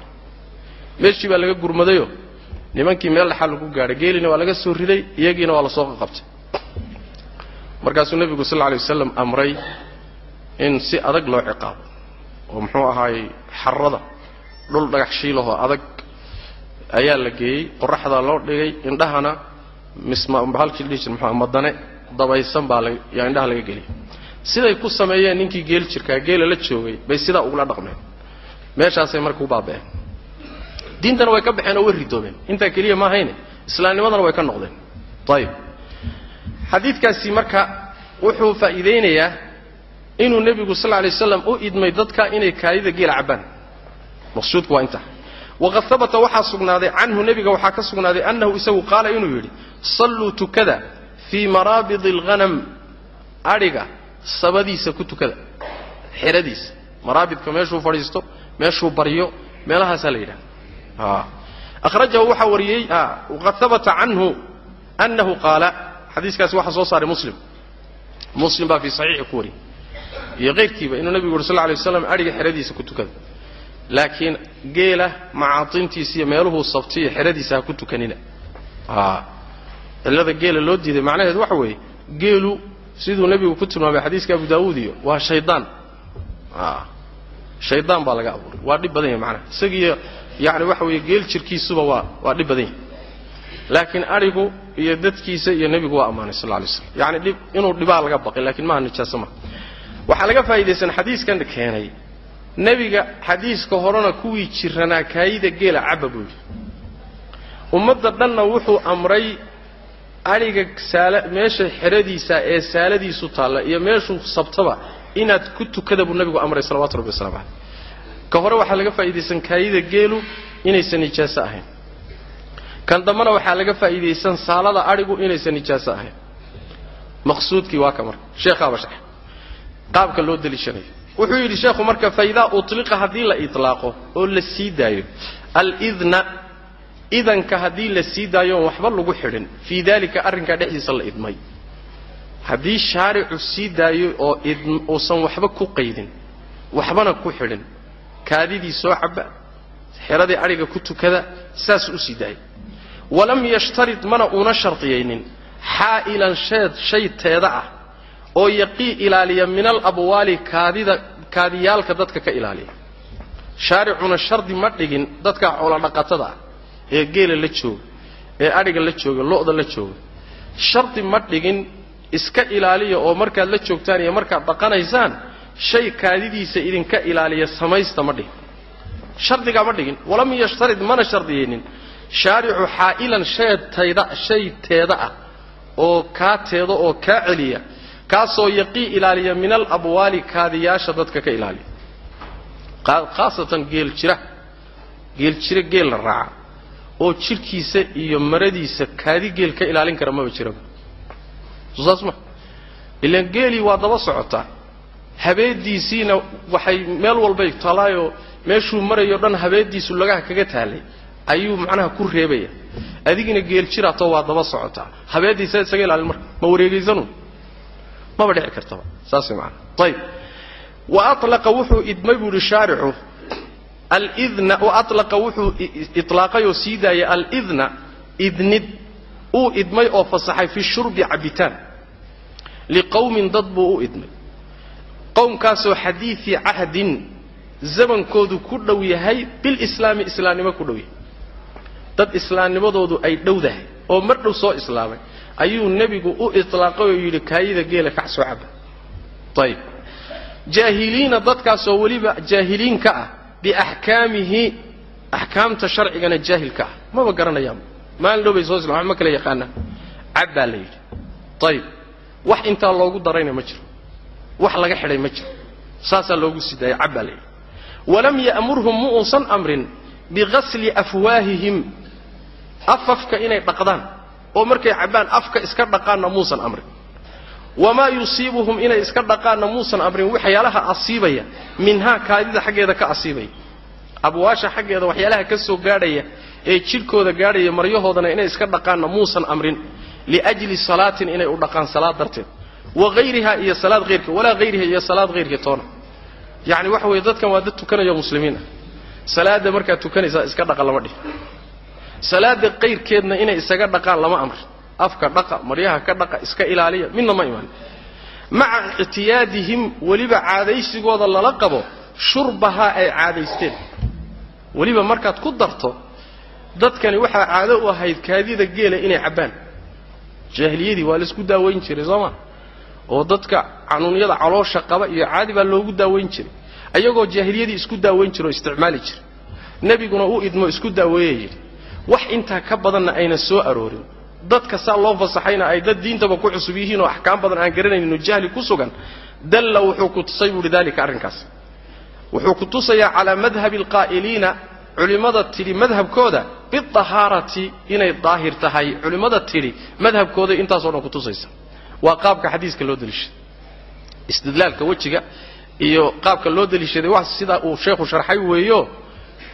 meeshii baa laga gurmadayoo nimankii meel dhaxal lagu gaadhay geeliina waa laga soo riday iyagiina waa la soo qaqabtay markaasuu nebigu sal lla alay wasalam amray in si adag loo ciqaabo oo muxuu ahaayey xarada dhul dhagax shiilahoo adag ayaa la geeyey qoraxdaa loo dhigay indhahana mishalkii dhihi jir muxua madane dabaysan baa indhaha laga geliyay siday ku sameeyeen ninkii geel jirkaa geela la joogay bay sidaa ugula dhaqmeen. Meeshaasay marka u baaba'een diintana way ka baxeen oo way ridoobeen. Intaa keliya ma ahayne islaamnimadana way ka noqdeen. Ayib xadiidkaasi marka wuxuu faa'iidaynayaa inuu nebigu sal lla waslam u idmay dadka inay kaadida geela cabbaan. Maqsuudku waa intaa waqad habata waxaa sugnaaday canhu nebiga waxaa ka sugnaaday annahu isagu qaala inuu yidhi salluu tukada fii maraabidi alghanam adhiga sabadiisa ku tukada. Xeradiisa. Maraabidka meeshuu fadhiisto meeshuu baryo meelahaasaa la yidhaha akhrajahu waxaa wariyey waqad habata canhu annahu qaala xadiiskaasi waxaa soo saaray muslim. Muslim baa fii saxiixi ku wariyey iyo kayrkiiba inuu nebigu yuri sal lla alay waslam adhiga xeradiisa ku tukada laakiin geela macaatintiisa iyo meeluhuu sabtiyo xeradiisa ha ku tukanina. Cillada geela loo diiday macnaheedu waxa weeye geelu siduu nebigu ku tilmaamay xadiiska abu daawuud iyo waa shaydaan. Shaydaan baa laga abuuray. Waa dhib badan yahy macnaha. Isagiiyo yani waxa weeye geel jirkiisuba waa waa dhib badan yahay. Laakiin adhigu iyo dadkiisa iyo nebigu waa ammaanay sal alay slam yani dhib inuu dhibaa laga baqay lakiin maaha nijaaso maha waxaa laga faa'idaysan xadiiskan keenay. Nebiga xadiiska horena kuwii jiranaa kaayida geela cabba buu yidhi. Ummadda dhanna wuxuu amray adhiga meesha xeradiisa ee saaladiisu taalla iyo meeshuu sabtaba inaad ku tukada buu nebigu amray salawatu rabbi waslamu caleyh ka hore waxaa laga faa'iidaysan kaayida geelu inaysan nijaaso ahayn. Kan dambena waxaa laga faa'iidaysan saalada adhigu inaysan nijaaso ahayn. Maqsuudkii waa ka marka. Sheekhaaba shax qaabka loo deliishanayo wuxuu yidhi sheekhu marka faidaa utliqa haddii la itlaaqo oo la sii daayo alidna idanka haddii la sii daayo oon waxba lagu xidhin fii dalika arrinkaa dhexdiisa la idmay. Haddii shaaricu sii daayo oo uusan waxba ku qaydin waxbana ku xidhin kaadidii soo cabba xeradii adhiga ku tukada saasuu u sii daayay. Walam yashtarid mana uuna shardiyaynin xaa'ilan shay teeda ah oo yaqii ilaaliya min alabwaali kaadida kaadiyaalka dadka ka ilaaliya. Shaaricuna shardi ma dhigin dadka xoolodhaqatada ah ee geela la jooga ee adhiga la jooga lo'da la jooga shardi ma dhigin iska ilaaliya oo markaad la joogtaan iyo markaad dhaqanaysaan shay kaadidiisa idinka ilaaliya samaysta ma dhigin. Shardigaa ma dhigin. Walam yashtarid mana shardiyaynin shaaricu xaa'ilan sheedtayda shay teeda ah oo kaa teeda oo kaa celiya kaasoo yaqii ilaaliya min alabwaali kaadiyaasha dadka ka ilaaliya. Khaasatan geel jira. Geel jira geel la raaca. Oo jidhkiisa iyo maradiisa kaadi geel ka ilaalin kara maba jiraba. Saas ma. Ilaan geelii waa daba socotaa habeediisiina waxay meel walbay talaayoo meeshuu marayo dhan habeediisu lagaha kaga taalay ayuu macnaha ku reebaya. Adigina geel jiraatoo waa daba socotaa habeediisa isaga ilaalin marka ma wareegaysanu maba dhici kartaba. Saas way maanaa ayib wa alaqa wuxuu idmay buu ihi shaaricu alidna wa alaqa wuxuu itlaaqay oo sii daayay alidna idnid. Uu idmay oo fasaxay fi shurbi cabitaan. Liqowmin dad buu u idmay qowmkaasoo xadiidi cahdin zamankoodu ku dhow yahay bilislaami islaamnimo ku dhow yahay. Dad islaamnimadoodu ay dhowdahay oo mar dhow soo islaamay. Ayuu nebigu u itlaaqay oo yidhi kaayida geela kac soo caba ayib jaahiliina dadkaasoo weliba jaahiliin ka ah biaxkaamihi axkaamta sharcigana jaahil ka ah. Maba garanayaan maalin dhow bay soo islam wax ma kala yaqaanaa cab baa la yidhi. Ayib wax intaa loogu darayna ma jiro wax laga xidhay ma jiro. Saasaa loogu sii daayay cab baa walam ya'murhum mu uusan amrin bighasli afwaahihim. Afafka inay dhaqdaan oo markay cabbaan afka iska dhaqaanna muusan amrin. Wamaa yusiibuhum inay iska dhaqaanna muusan amrin waxyaalaha asiibaya minhaa kaadida xaggeeda ka asiibaya. Abwaasha xaggeeda waxyaalaha ka soo gaadhaya ee jidhkooda gaadhaya maryahoodana inay iska dhaqaanna muusan amrin. Liajli salaatin inay u dhaqaan salaad darteed wa hayriha iyo salaad hayrka walaa hayriha iyo salaad hayrka toona. Yacni waxa weeye dadkan waa dad tukanaya muslimiin ah salaadda markaad tukanaysaa iska dhaqa lama dhihin salaada qayrkeedna inay isaga dhaqaan lama amrin afka dhaqa maryaha ka dhaqa iska ilaaliya midna ma iman. Maca ictiyaadihim weliba caadaysigooda lala qabo shurbahaa ay caadaysteen. Weliba markaad ku darto dadkani waxaa caado u ahayd kaadida geela inay cabbaan. Jaahiliyadii waa la isku daawayn jiray soo ma oo dadka canuunyada caloosha qaba iyo caadi baa loogu daawayn jiray ayagoo jaahiliyadii isku daawayn jira oo isticmaali jira nebiguna u idmo isku daaweeya yidhi wax intaa ka badanna ayna soo aroorin. Dadka saa loo fasaxayna ay dad diintaba ku cusub yihiin oo axkaam badan aan garanayninoo jahli ku sugan dalla wuxuu ku tusay buuhi daalika arrinkaas. Wuxuu ku tusayaa calaa madhabi alqaa'iliina culimmada tidhi madhabkooda bidahaarati inay daahir tahay. Culimmada tidhi madhabkooda intaasoo dhan ku tusaysa waa qaabka xadiiska loo deliishaday istidlaalka wejiga iyo qaabka loo deliishaday wax sidaa uu sheekhu sharxay weeyo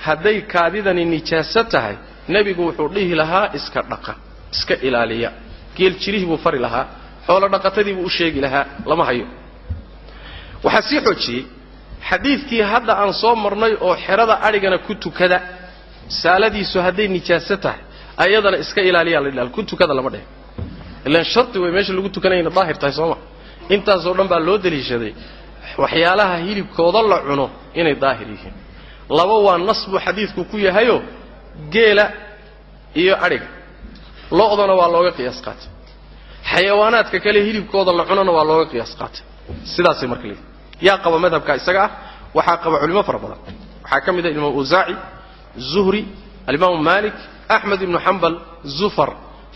hadday kaadidani nijaaso tahay nebigu wuxuu dhihi lahaa iska dhaqa iska ilaaliya. Geel jirihii buu fari lahaa xoolo dhaqatadii buu u sheegi lahaa lama hayo. Waxaa sii xoojiyey xadiidkii hadda aan soo marnay oo xerada adhigana ku tukada saaladiisu hadday nijaaso tahay ayadana iska ilaaliyaa la dhal ku tukada lama dheh ilaan sharti wey meesha lagu tukanayna daahir tahay sooma intaasoo dhan baa loo deliishaday waxyaalaha hilibkooda la cuno inay daahir yihiin. Laba waa nas buu xadiidku ku yahayo geela iyo adhiga lo'dana waa looga qiyaas qaatay. Xayawaanaadka kale hilibkooda la cunona waa looga qiyaas qaatay. Sidaasay marka leeyihiin yaa qaba madhabka isaga ah waxaa qaba culimo fara badan. Waxaa ka mid ah imaam usaaci zuhri alimaamu maalik axmed ibnu xambal zufar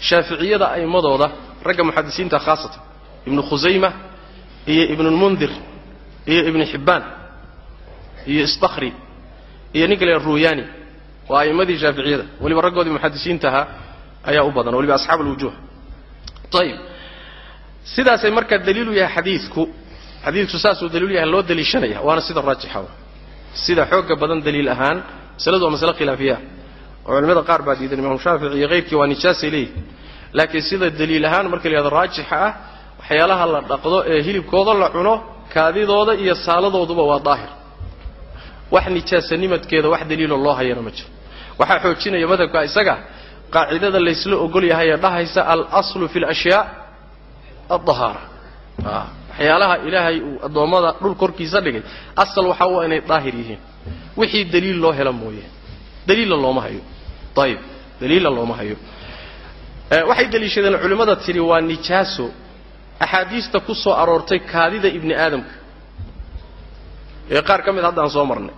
shaaficiyada a'immadooda ragga muxadisiinta khaasatan ibnu khusayma iyo ibnulmundir iyo ibnu xibbaan iyo isbakhri iyo ninka la ruyaani waa a'immadii shaaficiyada. Weliba raggoodii muxadisiinta ahaa ayaa u badan waliba asxaab alwujuh ayib sidaasay markaa daliilu yahay xadiidku xadiidku saasuu daliilu yahay loo daliishanaya waana sida raajixa sida xooga badan daliil ahaan masaladu waa masale khilaafiya oo culimada qaar baa diidan imaamu shaafici iyo waa nijaasay leeyihiin laakiin sida daliil ahaan marka la yihahdo raajixa ah waxyaalaha la dhaqdo ee hilibkooda la cuno kaadidooda iyo saaladooduba waa daahir. Wax nijaasanimadkeeda wax daliiloo loo hayana ma jiro. Waxaa xoojinaya madhabka isaga qaacidada laysla ogol yahay ee dhahaysa alaslu fi lashyaa adahaara waxyaalaha ilaahay uu addoommada dhul korkiisa dhigay asal waxa u inay daahir yihiin. Wixii daliil loo hela mooye. Daliilla looma hayo ayib daliilla looma hayo. Waxay daliishadeen culimmada tidhi waa nijaaso. Axaadiista ku soo aroortay kaadida ibni aadamka. Ee qaar ka mid haddaan soo marnay.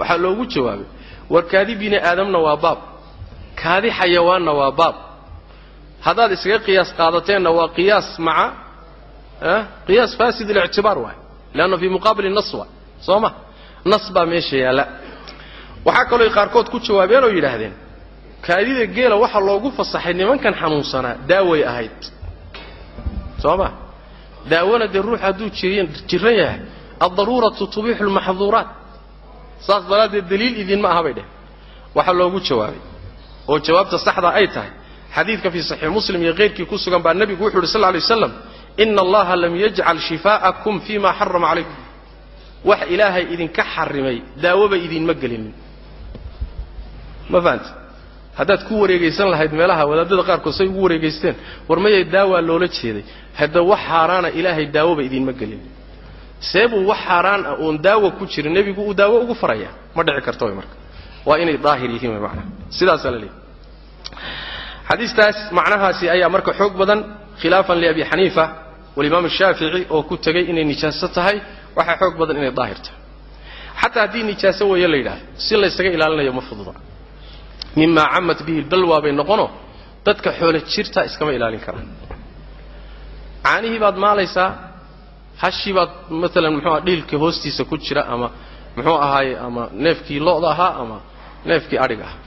Waxaa loogu jawaabay war kaadi bini aadamna waa baab. Kaadi xayawaanna waa baab. Haddaad iskaga qiyaas qaadateenna waa qiyaas maca qiyaas fasid اlictibaar waay. Leanna fii muqaabili nas waay soo ma? Nas baa meesha yaalla. Waxaa kalooy qaarkood ku jawaabeen oo yidhaahdeen kaadida geela waxaa loogu fasaxay nimankan xanuunsanaa daaway ahayd. Soo ma daawona dee ruux hadduu jiran yahay. Addaruuratu tubixu lmaxduuraat saas daraaddeed daliil idinma aha bay dheh. Waxaa loogu jawaabay oo jawaabta saxdaa ay tahay. Xadiidka fii saxiix muslim iyo keyrkii ku sugan baa nebigu wuxu uhi sal lay waslam ina allaha lam yajcal shifaa'akum fima xarama calaykum. Wax ilaahay idinka xarimay daawoba idinma gelinin. Ma fahamti haddaad ku wareegaysan lahayd meelaha wadaadada qaarkood say ugu wareegaysteen war mayay daawaa loola jeeday. Hadda wax xaaraana ilaahay daawoba idinma gelinin seebuu wax xaaraan ah oon daawo ku jirin nebigu uu daawo ugu faraya ma dhici karto way marka. Waa inay daahir yihiin way macnaha sidaasaa la leeyahy xadiistaas macnahaasi ayaa marka xoog badan khilaafan liabi xaniifa walimaam shaafici oo ku tegay inay nijaaso tahay. Waxaa xoog badan inay daahir tahay. Xataa haddii nijaaso weeye la yidhaahdo si laysaga ilaalinayo ma fududa mimaa camat bihi balwaa bay noqono dadka xoolo jirta iskama ilaalin karaan caanihii baad maalaysaa hashii baad maalan muxuuaha dhiilka hoostiisa ku jira ama muxuu ahaaye ama neefkii lo'da ahaa ama neefkii adhiga ahaa.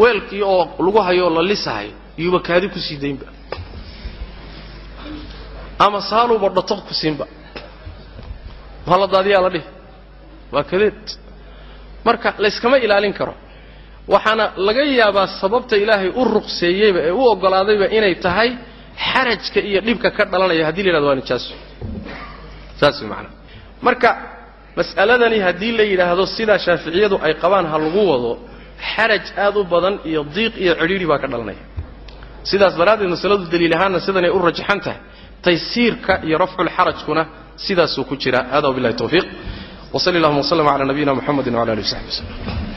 Weelkii oo lagu hayo oo la lisahayo iyuuba kaadi ku sii daynba. Ama saaluuba dhatoq ku siinba. Maa la daadiyaa la dhihi. Waa kadeed. Marka layskama ilaalin karo waxaana laga yaabaa sababta ilaahay u ruqseeyeyba ee u ogolaadayba inay tahay xarajka iyo dhibka ka dhalanaya. Hadii la yidhahdo waa nijaaso saas man marka mas'aladani haddii la yidhaahdo sidaa shaaficiyadu ay qabaan ha lagu wado xaraj aad u badan iyo diiq iyo cidhiidhi baa ka dhalanaya. Sidaas daraaddeed masaladu daliil ahaanna sidanay u rajaxan tahay. Taysiirka iyo rafculxarajkuna sidaasuu ku jira. Hada bilahi towfiiq wsali llahuma wslm ala nabiyina mxamedi wala ali w saxbi wslm